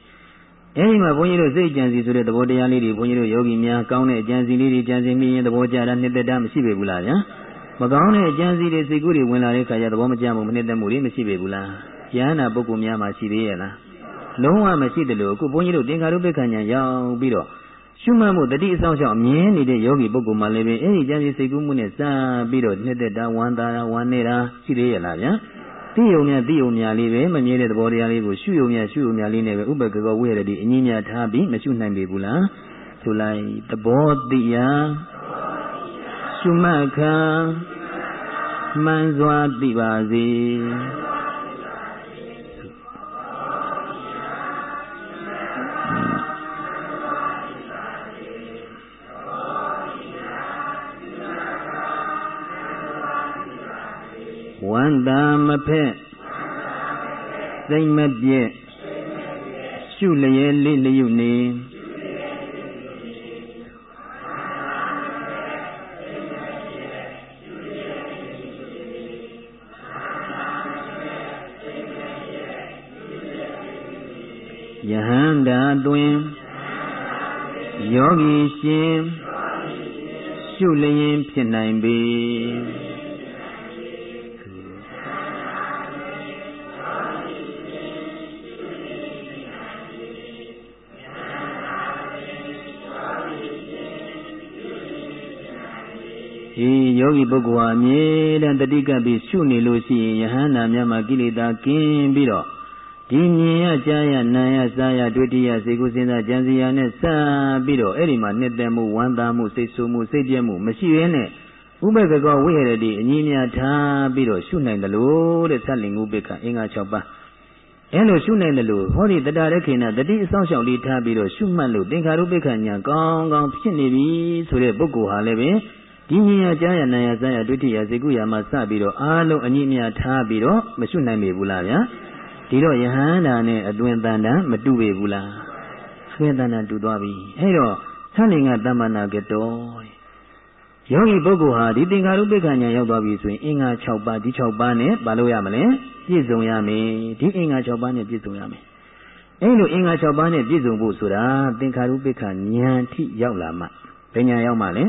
အဲဒီမှာဘုန်းကြီးတို့စိတ်ကြံစီဆိုတဲ့သဘောတရားလေးတွေဘုန်းကြီးတို့ယောဂီများကောင်းတဲ့အကြံစီလေးတွေကြံစီမိရင်သဘောကျတာနှစ်သက်တာမရှိပေဘူးလားဗျာမကောင်းတဲ့အကြံစီတွေစိတ်ကူးတွေဝင်လာတဲ့ခါကျသဘောမကျမှုမနှစ်သက်မှုတွေမရှိပေဘူးလားယန္နာပုဂ္ဂိုလ်များမှာရှိသေးရဲ့လားလုံးဝမရှိတယ်လို့အခုဘုန်းကြီးတို့သင်္ခါရုပ္ပခဏ်ညာရောက်ပြီးတော့ ရှုမှတ်မှုတတိအဆောင်ရှောက်အမြင်နေတဲ့ယောဂီပုဂ္ဂိုလ်မှလည်းပဲအဲဒီကြံစီစိတ်ကူးမှုနဲ့စပြီးတော့နှစ်သက်တာဝမ်းသာတာဝမ်းနေတာရှိသေးရဲ့လားဗျာသိယုံမြသိယုံမြလေးပဲမမြဲတဲ့သဘောတရားလေးကိုရှုယုံမြရှုယုံမြလေးနဲ့ပဲဥပ္ပကကောဝိရတိအငြင်းမြထားပြီးမရှုနိုင်ပေဘူးလားဆိုလိုက်သဘောတိယရှုမှတ်ခံမှန်စွာသိပါစေ ဝန္တာမဖက်စိတ်မပြည့်ရှုလျက်လေးလျုနေယဟန္တာတွင်ယောဂီရှင်ရှုလျင်ဖြစ်နိုင်ပေ ယောဂီပုဂ္ဂိုလ်ဟာအမြဲတမ်းတတိကပ်ပြီးရှုနေလို့ရှိရင်ယဟန္တာများမှာကိလေသာကင်းပြီးတော့ဒီမြင်ရကြားရနာရစားရတွေ့တိယစေကုစဉ်းစားကြံစည်ရနဲ့စပြီးတော့အဲ့ဒီမှာနှစ်သက်မှုဝမ်းသာမှုစိတ်ဆိုးမှုစိတ်ပြည့်မှုမရှိရနဲ့ဥပက္ခကောဝိဟရတိအညီများထားပြီးတော့ရှုနိုင်တယ်လို့တဲ့သတ်လင်္ဂုပိကအင်္ဂါ6ပါးအဲလိုရှုနိုင်တယ်လို့ဟောဒီတတရခေနတတိအဆောင်ရှောက်လေးထားပြီးတော့ရှုမှတ်လို့သင်္ခါရုပ္ပခညာကောင်းကောင်းဖြစ်နေပြီဆိုတဲ့ပုဂ္ဂိုလ်ဟာလည်းပဲ ဒီဉာဏ်ရကြားရနာရစရဒုတိယစေကုရမှာစပြီးတော့အားလုံးအညီအမျှထားပြီးတော့မရှုနိုင်ပေဘူးလားဗျာဒီတော့ယဟန္တာနဲ့အတွင်တန်တန်မတူပေဘူးလားအတွင်တန်တန်တူသွားပြီအဲ့တော့သလင်္ကတမ္မနာကတော်ယောဂီပုဂ္ဂိုလ်ဟာဒီသင်္ခါရုပ္ပခဏ်ညာရောက်သွားပြီဆိုရင်အင်္ဂါ6ပါးဒီ6ပါးနဲ့ပါလို့ရမလဲပြည့်စုံရမယ်ဒီအင်္ဂါ6ပါးနဲ့ပြည့်စုံရမယ်အဲ့လိုအင်္ဂါ6ပါးနဲ့ပြည့်စုံဖို့ဆိုတာသင်္ခါရုပ္ပခဏ်ဉာဏ်ထိရောက်လာမှဘယ်ဉာဏ်ရောက်မှလဲ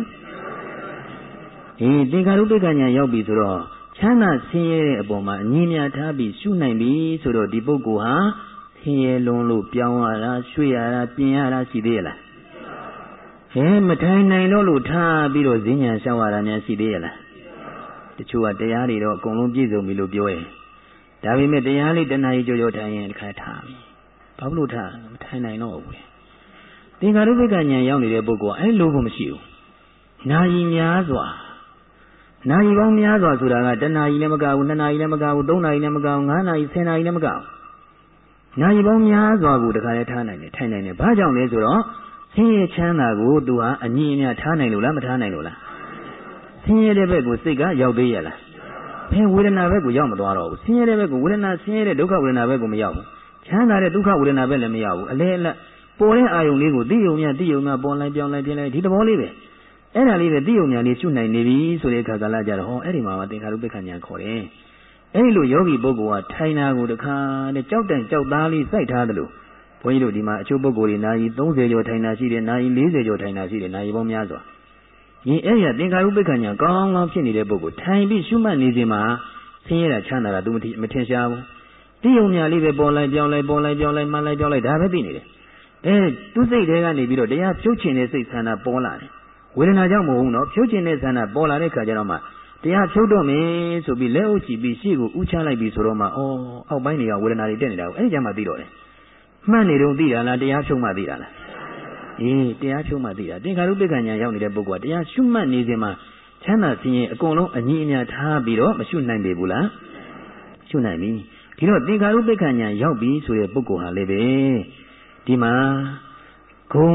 အေးသင်္ခါရုပ္ပကညာရောက်ပြီဆိုတော့ချမ်းသာဆင်းရဲတဲ့အပေါ်မှာအငြင်းများထားပြီးရှုနိုင်ပြီဆိုတော့ဒီပုဂ္ဂိုလ်ဟာဆင်းရဲလွန်လို့ပြောင်းရတာရွှေ့ရတာပြင်ရတာရှိသေးရလားဟဲမထိုင်နိုင်တော့လို့ထားပြီးတော့ဈဉ္ညာရှောက်ရတာများရှိသေးရလားတချို့ကတရားတွေတော့အကုန်လုံးပြည့်စုံပြီလို့ပြောရင်ဒါပေမဲ့တရားလေးတဏှာကြီးကြောကြောထိုင်ရင်တခါထားပြီဘာလို့ထားမထိုင်နိုင်တော့ဘူးသင်္ခါရုပ္ပကညာရောက်နေတဲ့ပုဂ္ဂိုလ်အဲ့လိုကိုမရှိဘူးနာယီများစွာ နာရီပေါင်းများစွာဆိုတာကတနာရီလည်းမကဘူးနှစ်နာရီလည်းမကဘူးသုံးနာရီလည်းမကဘူးငါးနာရီဆယ်နာရီလည်းမကဘူးနာရီပေါင်းများစွာကိုတခါလဲထားနိုင်တယ်ထိုင်နိုင်တယ်ဘာကြောင့်လဲဆိုတော့ဆင်းရဲချမ်းသာကိုသူဟာအငြင်းအမြထားနိုင်လို့လားမထားနိုင်လို့လားဆင်းရဲတဲ့ဘက်ကိုစိတ်ကရောက်သေးရလားဘယ်ဝေဒနာဘက်ကိုရောက်မသွားတော့ဘူးဆင်းရဲတဲ့ဘက်ကိုဝေဒနာဆင်းရဲတဲ့ဒုက္ခဝေဒနာဘက်ကိုမရောက်ဘူးချမ်းသာတဲ့ဒုက္ခဝေဒနာဘက်လည်းမရောက်ဘူးအလဲအလတ်ပေါ်တဲ့အာယုံလေးကိုသိယုံမြသိယုံမြပေါ်လိုက်ပြောင်းလိုက်ပြင်းလိုက်ဒီသဘောလေးပဲ အဲ့ဒါလေးပဲသိယုံညာလေးရှုနိုင်နေပြီဆိုတဲ့အခါကလာကြတော့ဟောအဲ့ဒီမှာသင်္ခါရုပ္ပခဏ်ညာခေါ်တယ်အဲ့လိုယောဂီပုဂ္ဂိုလ်ကထိုင်တာကိုတခါနဲ့ကြောက်တန်ကြောက်သားလေးစိုက်ထားတယ်လို့ဘုန်းကြီးတို့ဒီမှာအချို့ပုဂ္ဂိုလ်တွေနာရီ30ကျော်ထိုင်တာရှိတယ်နာရီ40ကျော်ထိုင်တာရှိတယ်နာရီပေါင်းများစွာရင်အဲ့ရသင်္ခါရုပ္ပခဏ်ညာကောင်းကောင်းဖြစ်နေတဲ့ပုဂ္ဂိုလ်ထိုင်ပြီးရှုမှတ်နေစဉ်မှာဆင်းရဲတာချမ်းသာတာသူမထင်မထင်ရှားဘူးတိယုံညာလေးပဲပေါ်လိုက်ပြောင်းလိုက်ပေါ်လိုက်ပြောင်းလိုက်မှန်လိုက်ပြောင်းလိုက်ဒါပဲသိနေတယ်အဲသူစိတ်ထဲကနေပြီးတော့တရားဖြုတ်ချင်တဲ့စိတ်ဆန္ဒပေါ်လာတယ် ဝေဒနာကြောင့်မဟုတ်ဘူးနော်ဖြုတ်ခြင်းတဲ့ဆန္ဒပေါ်လာတဲ့ခါကျတော့မှတရားဖြုတ်တော့မယ်ဆိုပြီးလက်အုပ်ချပြီးရှေ့ကိုဥချလိုက်ပြီးဆိုတော့မှအော်အောက်ပိုင်းတွေကဝေဒနာတွေတက်နေတာကိုအဲ့ဒီကျမှသိတော့တယ်မှတ်နေတော့သိတာလားတရားဖြုတ်မှသိတာလားအေးတရားဖြုတ်မှသိတာသင်္ခါရုပ္ပကညာရောက်နေတဲ့ပုဂ္ဂိုလ်ကတရားရှုမှတ်နေစဉ်မှာချမ်းသာစင်းရင်အကုန်လုံးအညီအမျှထားပြီးတော့မရှုနိုင်ပေဘူးလားရှုနိုင်ပြီဒီတော့သင်္ခါရုပ္ပကညာရောက်ပြီဆိုတဲ့ပုဂ္ဂိုလ်ဟာလည်းပဲဒီမှာဂုံ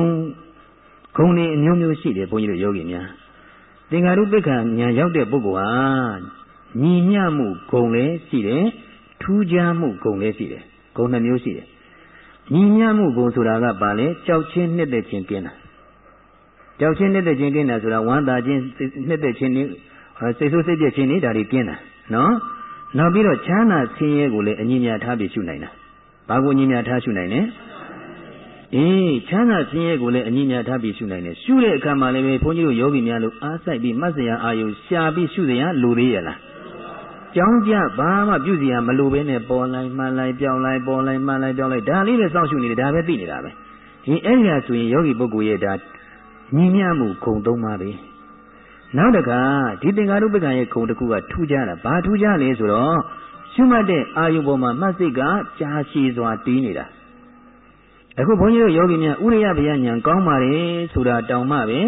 ဂုံတွေအမျိုးမျိုးရှိတယ်ဘုန်းကြီးတို့ယောဂီများသင်္ဃာရုပ္ပခဉာဏ်ရောက်တဲ့ပုဂ္ဂိုလ်ဟာညီမျှမှုဂုံလည်းရှိတယ်ထူးခြားမှုဂုံလည်းရှိတယ်ဂုံနှမျိုးရှိတယ်ညီမျှမှုဂုံဆိုတာကဘာလဲကြောက်ချင်းနှစ်သက်ခြင်းကင်းတာကြောက်ချင်းနှစ်သက်ခြင်းကင်းတာဆိုတာဝမ်းသာခြင်းနှစ်သက်ခြင်းနေစိတ်ဆိုးစိတ်ပြည့်ခြင်းနေဒါတွေကင်းတာနော်နောက်ပြီးတော့ချမ်းသာဆင်းရဲကိုလည်းအညီမျှထားပြီးရှုနိုင်တာဘာကိုညီမျှထားရှုနိုင်လဲ အေးချမ်းသာဆင်းရဲကိုလည်းအညီညာထားပြီးရှုနိုင်တယ်ရှုတဲ့အခါမှာလည်းပဲဘုန်းကြီးတို့ယောဂီများလို့အားစိုက်ပြီးမှတ်စရာအာယုရှာပြီးရှုစရာလိုသေးရလားကြောင်းကြဘာမှပြုစရာမလိုဘဲနဲ့ပေါ်လိုက်မှန်လိုက်ပြောင်းလိုက်ပေါ်လိုက်မှန်လိုက်ပြောင်းလိုက်ဒါလေးပဲစောင့်ရှုနေတယ်ဒါပဲသိနေတာပဲဒီအဲ့ဒီဟာဆိုရင်ယောဂီပုဂ္ဂိုလ်ရဲ့ဒါညီမျှမှုဂုံသုံးပါပဲနောက်တခါဒီသင်္ကာရုပ္ပကံရဲ့ဂုံတစ်ခုကထူးခြားတာဘာထူးခြားလဲဆိုတော့ရှုမှတ်တဲ့အာယုပေါ်မှာမှတ်စိတ်ကကြာရှည်စွာတည်နေတာ အခုဘုန်းကြီးတို့ယောဂီများဥရိယဗျာဉာဏ်ကောင်းပါတယ်ဆိုတာတောင်မှပဲ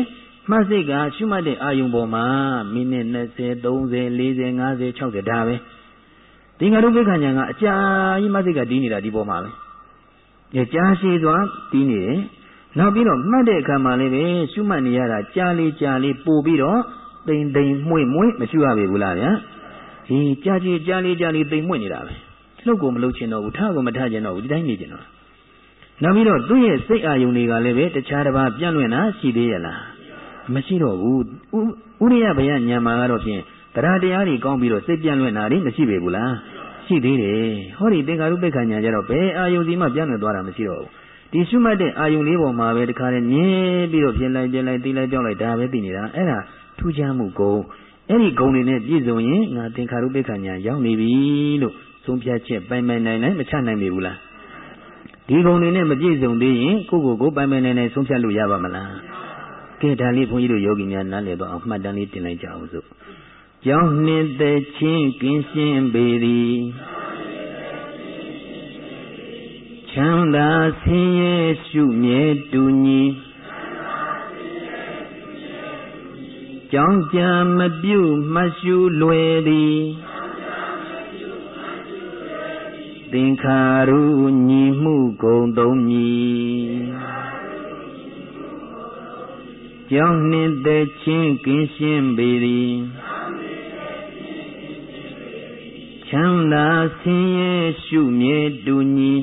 မှတ်စိတ်ကရှုမှတ်တဲ့အာယုပေါ်မှာမိနစ်20 30 40 50 60ဒါပဲဒီငါတို့ဘိက္ခဉာဏ်ကအကြာကြီးမှတ်စိတ်ကတည်နေတာဒီပေါ်မှာပဲကြာရှည်စွာတည်နေတယ်နောက်ပြီးတော့မှတ်တဲ့အခါမှာလည်းပဲရှုမှတ်နေရတာကြာလေကြာလေပို့ပြီးတော့တိမ်တိမ်မှွေ့မှွေ့မရှုရပေဘူးလားဗျာဒီကြာကြည်ကြာလေကြာလေတိမ်မှွေ့နေတာပဲလှုပ်ကိုမလှုပ်ချင်တော့ဘူးထားကိုမထားချင်တော့ဘူးဒီတိုင်းနေချင်တော့ နောက်ပြီးတော့သူ့ရဲ့စိတ်အာယုန်တွေကလည်းပဲတခြားတစ်ပါးပြန့်လွင့်တာရှိသေးရဲ့လားမရှိတော့ဘူးဥရိယဘယညံမှာကတော့ဖြင့်တရားတရားတွေကောင်းပြီးတော့စိတ်ပြန့်လွင့်တာတွေမရှိပေဘူးလားရှိသေးတယ်ဟောဒီသင်္ကာရုပ္ပခဏညာကြတော့ဘယ်အာယုန်စီမှပြန့်လွင့်သွားတာမရှိတော့ဘူးဒီရှုမှတ်တဲ့အာယုန်လေးပေါ်မှာပဲတခါတည်းမြင်ပြီးတော့ပြင်လိုက်ပြင်လိုက်တီးလိုက်ကြောက်လိုက်ဒါပဲသိနေတာအဲ့ဒါထူးခြားမှုကုံအဲ့ဒီဂုံတွေနဲ့ပြည့်စုံရင်ငါသင်္ခါရုပ္ပခဏညာရောက်နေပြီလို့ဆုံးဖြတ်ချက်ပိုင်ပိုင်နိုင်နိုင်မချနိုင်ပြီဘူးလား ဒီဂုံတွေနဲ့မပြည့်စုံသေးရင်ကိုယ့်ကိုယ်ကိုပိုင်ပိုင်နိုင်နိုင်ဆုံးဖြတ်လို့ရပါမလားကဲဒါလေးဘုန်းကြီးတို့ယောဂီများနားလည်တော့အောင်မှတ်တမ်းလေးတင်လိုက်ကြအောင်စို့ကြောင်းနှစ်သက်ချင်းကင်းရှင်းပေသည်ချမ်းသာဆင်းရဲရှုမြဲတူညီကြောင်းကြံမပြုတ်မှတ်ရှုလွယ်သည် သင်္ခါရုညီမှုဂုံသုံးညီကြောင်းနှင့်သက်ချင်းကင်းရှင်းပေသည်ချမ်းသာဆင်းရဲရှုမြဲတူညီ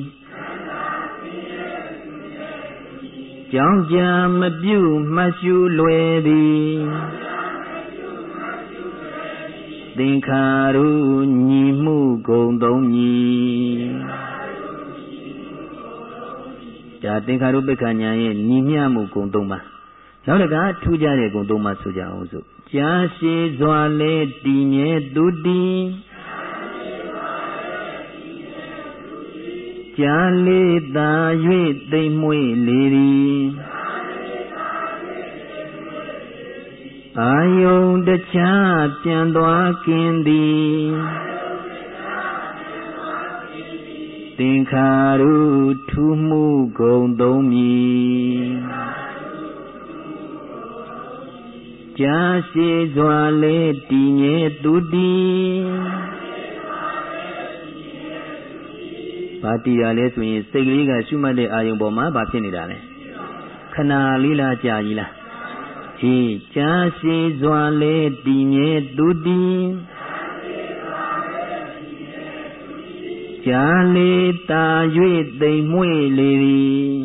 ကြောင်းကြမပြုမှတ်ရှုလွယ်သည် သင်္ခါရုညီမှုဂုံသုံးညီဒါသင်္ခါရုပ္ပခဏညာရဲ့ညီမျှမှုဂုံသုံးပါနောက်တကထူးခြားတဲ့ဂုံသုံးပါဆိုကြအောင်စို့ကြာရှည်စွာလဲတည်မြဲသူတည်ကြာလေးသာ၍သိမ့်မွေ့လေသည် အာယုန်တခြားပြန်သွားကင်းသည်သင်္ခါရုထူးမှုဂုံသုံးမည်ကြာရှည်စွာလေတည်ငြိသူတည်ဘာတည်ရလဲဆိုရင်စိတ်ကလေးကရှုမှတ်တဲ့အာယုံပေါ်မှာဘာဖြစ်နေတာလဲခဏလေးလားကြာကြီးလား ဟေးကြာရှည်စွာလဲတည်မြဲသူတည်ကြာလေတာ၍သိမ်မွေ့လေသည်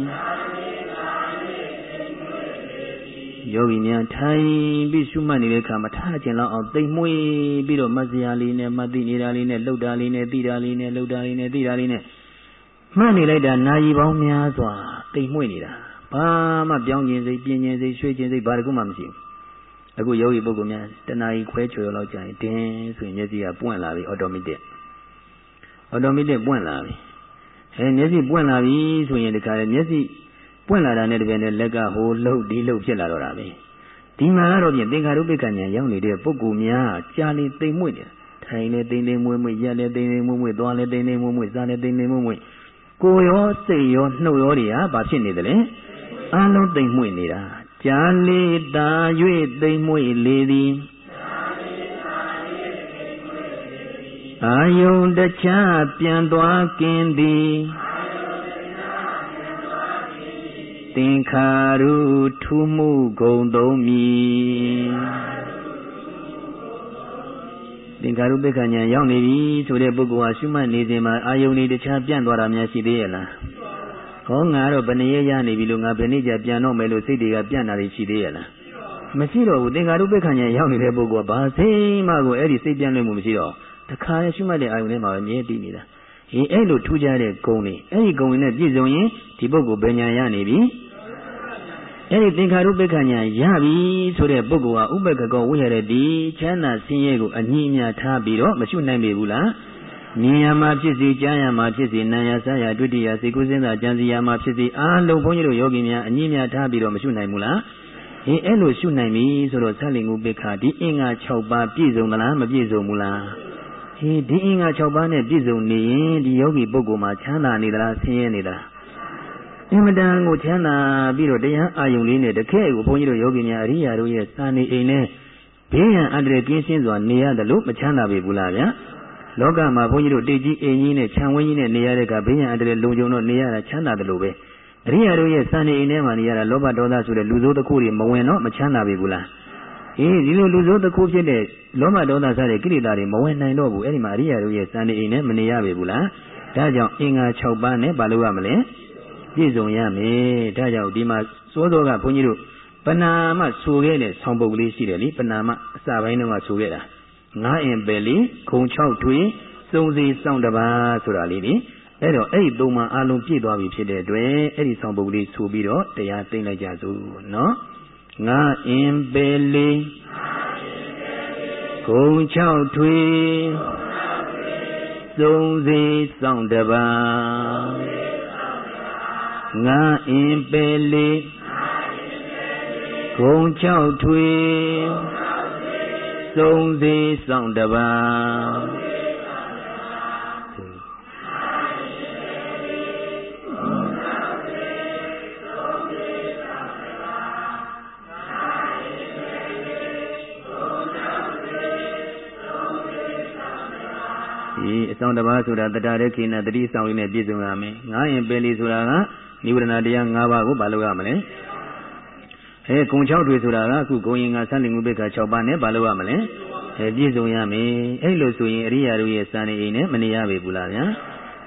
ယောဂီများထိုင်ပြီးရှုမှတ်နေတဲ့အခါမှာထားခြင်းလောက်အောင်သိမ်မွေ့ပြီးတော့မစရာလေးနဲ့မသိနေတာလေးနဲ့လှုပ်တာလေးနဲ့သိတာလေးနဲ့လှုပ်တာလေးနဲ့သိတာလေးနဲ့မှတ်နေလိုက်တာနာယီပေါင်းများစွာတိမ်မွေ့နေတာ ဘာမှပြောင်းကျင်စိတ်ပြင်းကျင်စိတ်ရွှေ့ကျင်စိတ်ဘာတခုမှမရှိဘူးအခုယောဂီပုဂ္ဂိုလ်များတဏှာကြီးခွဲချွေလောက်ကြာရင်တင်းဆိုရင်မျက်စိကပွင့်လာပြီအော်တိုမက်တစ်အော်တိုမက်တစ်ပွင့်လာပြီအဲမျက်စိပွင့်လာပြီဆိုရင်ဒီခါလေမျက်စိပွင့်လာတာနဲ့တပြိုင်နက်လက်ကဟိုလှုပ်ဒီလှုပ်ဖြစ်လာတော့တာပဲဒီမှာကတော့ပြင်သင်္ခါရုပ္ပကဉာဏ်ရောက်နေတဲ့ပုဂ္ဂိုလ်များကြာလေတိမ်မွေ့နေတာထိုင်လေတိမ်တိမ်မွေ့မွေ့ရက်လေတိမ်တိမ်မွေ့မွေ့သွားလေတိမ်တိမ်မွေ့မွေ့စားလေတိမ်တိမ်မွေ့မွေ့ကိုရောစိတ်ရောနှုတ်ရောတွေကဘာဖြစ်နေသလဲ အလုံးသိမ့်မွေ့နေတာကြာလေတာ၍သိမ့်မွေ့လေသည်အာယုန်တခြားပြန်သွားကင်းသည်သင်္ခါရုထူးမှုဂုံသုံးမည်သင်္ကာရုပ္ပခဉာဏ်ရောက်နေပြီဆိုတဲ့ပုဂ္ဂိုလ်ဟာရှုမှတ်နေစဉ်မှာအာယုန်တွေတခြားပြန့်သွားတာများရှိသေးရဲ့လား ဟောငါတော့ဘယ်နည်းရနေပြီလို့ငါဘယ်နည်းကျပြန်တော့မယ်လို့စိတ်တွေကပြန့်တာတွေရှိသေးရဲ့လားမရှိတော့ဘူးသင်္ကာရုပ္ပခဉာဏ်ရောက်နေတဲ့ပုဂ္ဂိုလ်ကဘာစိမှကိုအဲ့ဒီစိတ်ပြန့်လွင့်မှုမရှိတော့တခါရှုမှတ်တဲ့အာယုန်ထဲမှာပဲမြဲတည်နေတာဟအေးအဲ့လိုထူးခြားတဲ့ဂုံတွေအဲ့ဒီဂုံတွေနဲ့ပြည့်စုံရင်ဒီပုဂ္ဂိုလ်ဘယ်ညာရနေပြီအဲ့ဒီသင်္ခါရုပ္ပခညာရပြီဆိုတဲ့ပုဂ္ဂိုလ်ဟာဥပ္ပကကောဝိရတဲ့ဒီချမ်းသာဆင်းရဲကိုအငြင်းအများထားပြီးတော့မရှုနိုင်ပေဘူးလား မြင်ရမှာဖြစ်စီကြားရမှာဖြစ်စီနာရဆရဒုတိယစေကုစင်းသာကြံစီရမှာဖြစ်စီအားလုံးဘုန်းကြီးတို့ယောဂီများအငြင်းများထားပြီးတော့မရှုနိုင်ဘူးလားဟင်အဲ့လိုရှုနိုင်ပြီဆိုတော့သလင်ငုပိခဒီအင်္ဂါ6ပါးပြည့်စုံသလားမပြည့်စုံဘူးလားဟင်ဒီအင်္ဂါ6ပါးနဲ့ပြည့်စုံနေရင်ဒီယောဂီပုဂ္ဂိုလ်မှာချမ်းသာနေသလားဆင်းရဲနေသလားအင်မတန်ကိုချမ်းသာပြီးတော့တရားအာယုံလေးနဲ့တခဲကိုဘုန်းကြီးတို့ယောဂီများအရိယာတို့ရဲ့စာနေအိမ်နဲ့ဘေးရန်အန္တရာယ်ကင်းရှင်းစွာနေရတယ်လို့မချမ်းသာပေဘူးလားဗျာ လောကမှာဘုန်းကြီးတို့တိတ်ကြီးအိမ်ကြီးနဲ့ခြံဝင်းကြီးနဲ့နေရတဲ့ကဘေးရန်အန္တရာယ်လုံခြုံတော့နေရတာချမ်းသာတယ်လို့ပဲအရိယာတို့ရဲ့စံနေအိမ်ထဲမှာနေရတာလောဘဒေါသဆိုတဲ့လူဆိုးတစ်ခုတွေမဝင်တော့မချမ်းသာပြီဘူးလားအေးဒီလိုလူဆိုးတစ်ခုဖြစ်တဲ့လောဘဒေါသစတဲ့ကိလေသာတွေမဝင်နိုင်တော့ဘူးအဲ့ဒီမှာအရိယာတို့ရဲ့စံနေအိမ်ထဲမနေရပြီဘူးလားဒါကြောင့်အင်္ဂါ6ပါးနဲ့ဘာလို့ရမလဲပြည့်စုံရမယ်ဒါကြောင့်ဒီမှာစိုးစောကဘုန်းကြီးတို့ပဏာမဆိုခဲ့တဲ့ဆောင်းပုတ်ကလေးရှိတယ်လေပဏာမအစပိုင်းတုန်းကဆိုခဲ့တာ ငါးအင်ပယ်လေးခုံ6ထွေစုံစီစောင့်တပါဆိုတာလေးလေအဲ့တော့အဲ့ဒီသုံးပါအလုံးပြည့်သွားပြီဖြစ်တဲ့အတွက်အဲ့ဒီဆောင်ပုဒ်လေးဆိုပြီးတော့တရားသိမ့်လိုက်ကြစို့နော်ငါအင်ပေလေးဂုံ6ထွေသုံးစီစောင့်တပါငါအင်ပေလေးဂုံ6ထွေ သုံးစီစောင့်တပါဒီအဆောင်တစ်ပါးဆိုတာတတရခိနတတိဆောင်လေးနဲ့ပြည့်စုံရမယ်ငါးရင်ပယ်လီဆိုတာကနိဝရဏတရား၅ပါးကိုဘာလို့ရမလဲ အဲဂုံ6တွေဆိုတာကအခုဂုံရင်ကသံလင်ငုပိက6ပါးနဲ့ဘာလို့ရမလဲအဲပြည့်စုံရမယ်အဲ့လိုဆိုရင်အရိယာတို့ရဲ့စံနေအိမ်နဲ့မနေရပေဘူးလားဗျာ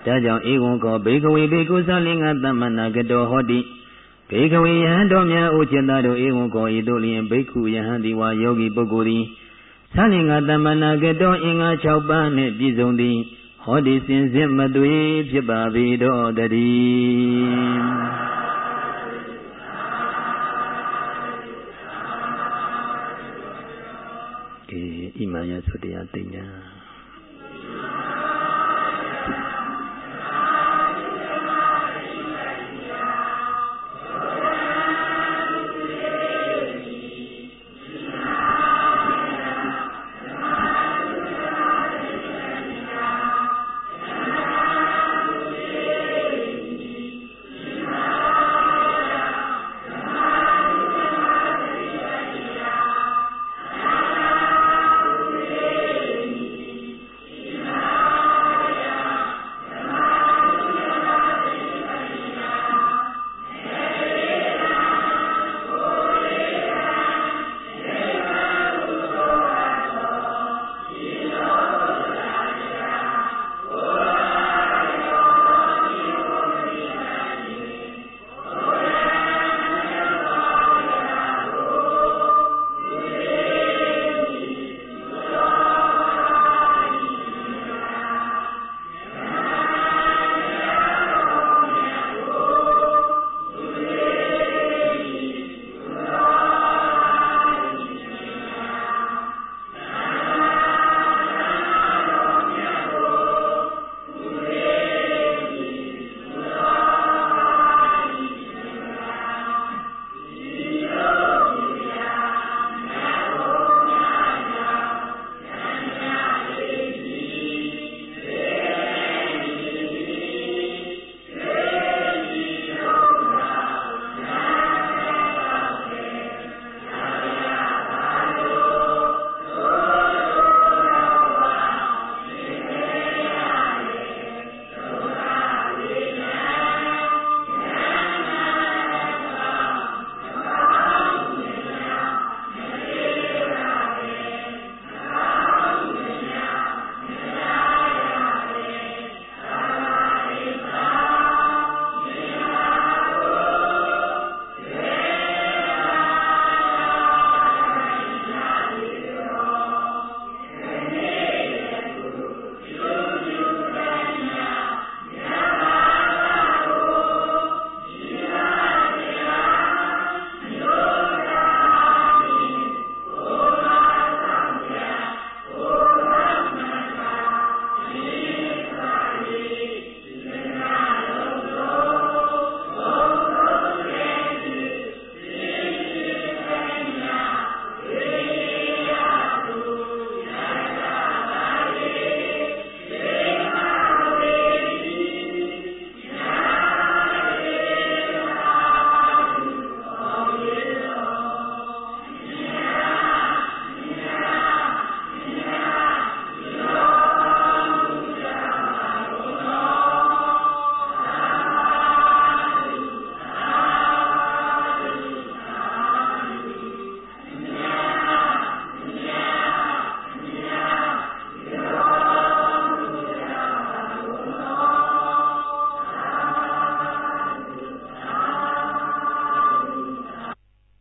ဒါကြောင့်ဧဝံကောဘေကဝေဘေကုသလင်္ကသမ္မနာကတောဟောတိဘေကဝေယဟန်တော်များအိုจิตသားတို့ဧဝံကောဤတို့လျင်ဘိက္ခုယဟန်ဒီဝါယောဂီပုဂ္ဂိုလ်သည်သလင်္ကတမနာကတောအင်္ဂါ6ပါးနှင့်ပြည့်စုံသည်ဟောဒီစင်စစ်မသွေဖြစ်ပါပေတော်တည်း ကေဣမယသုတရားသိညာ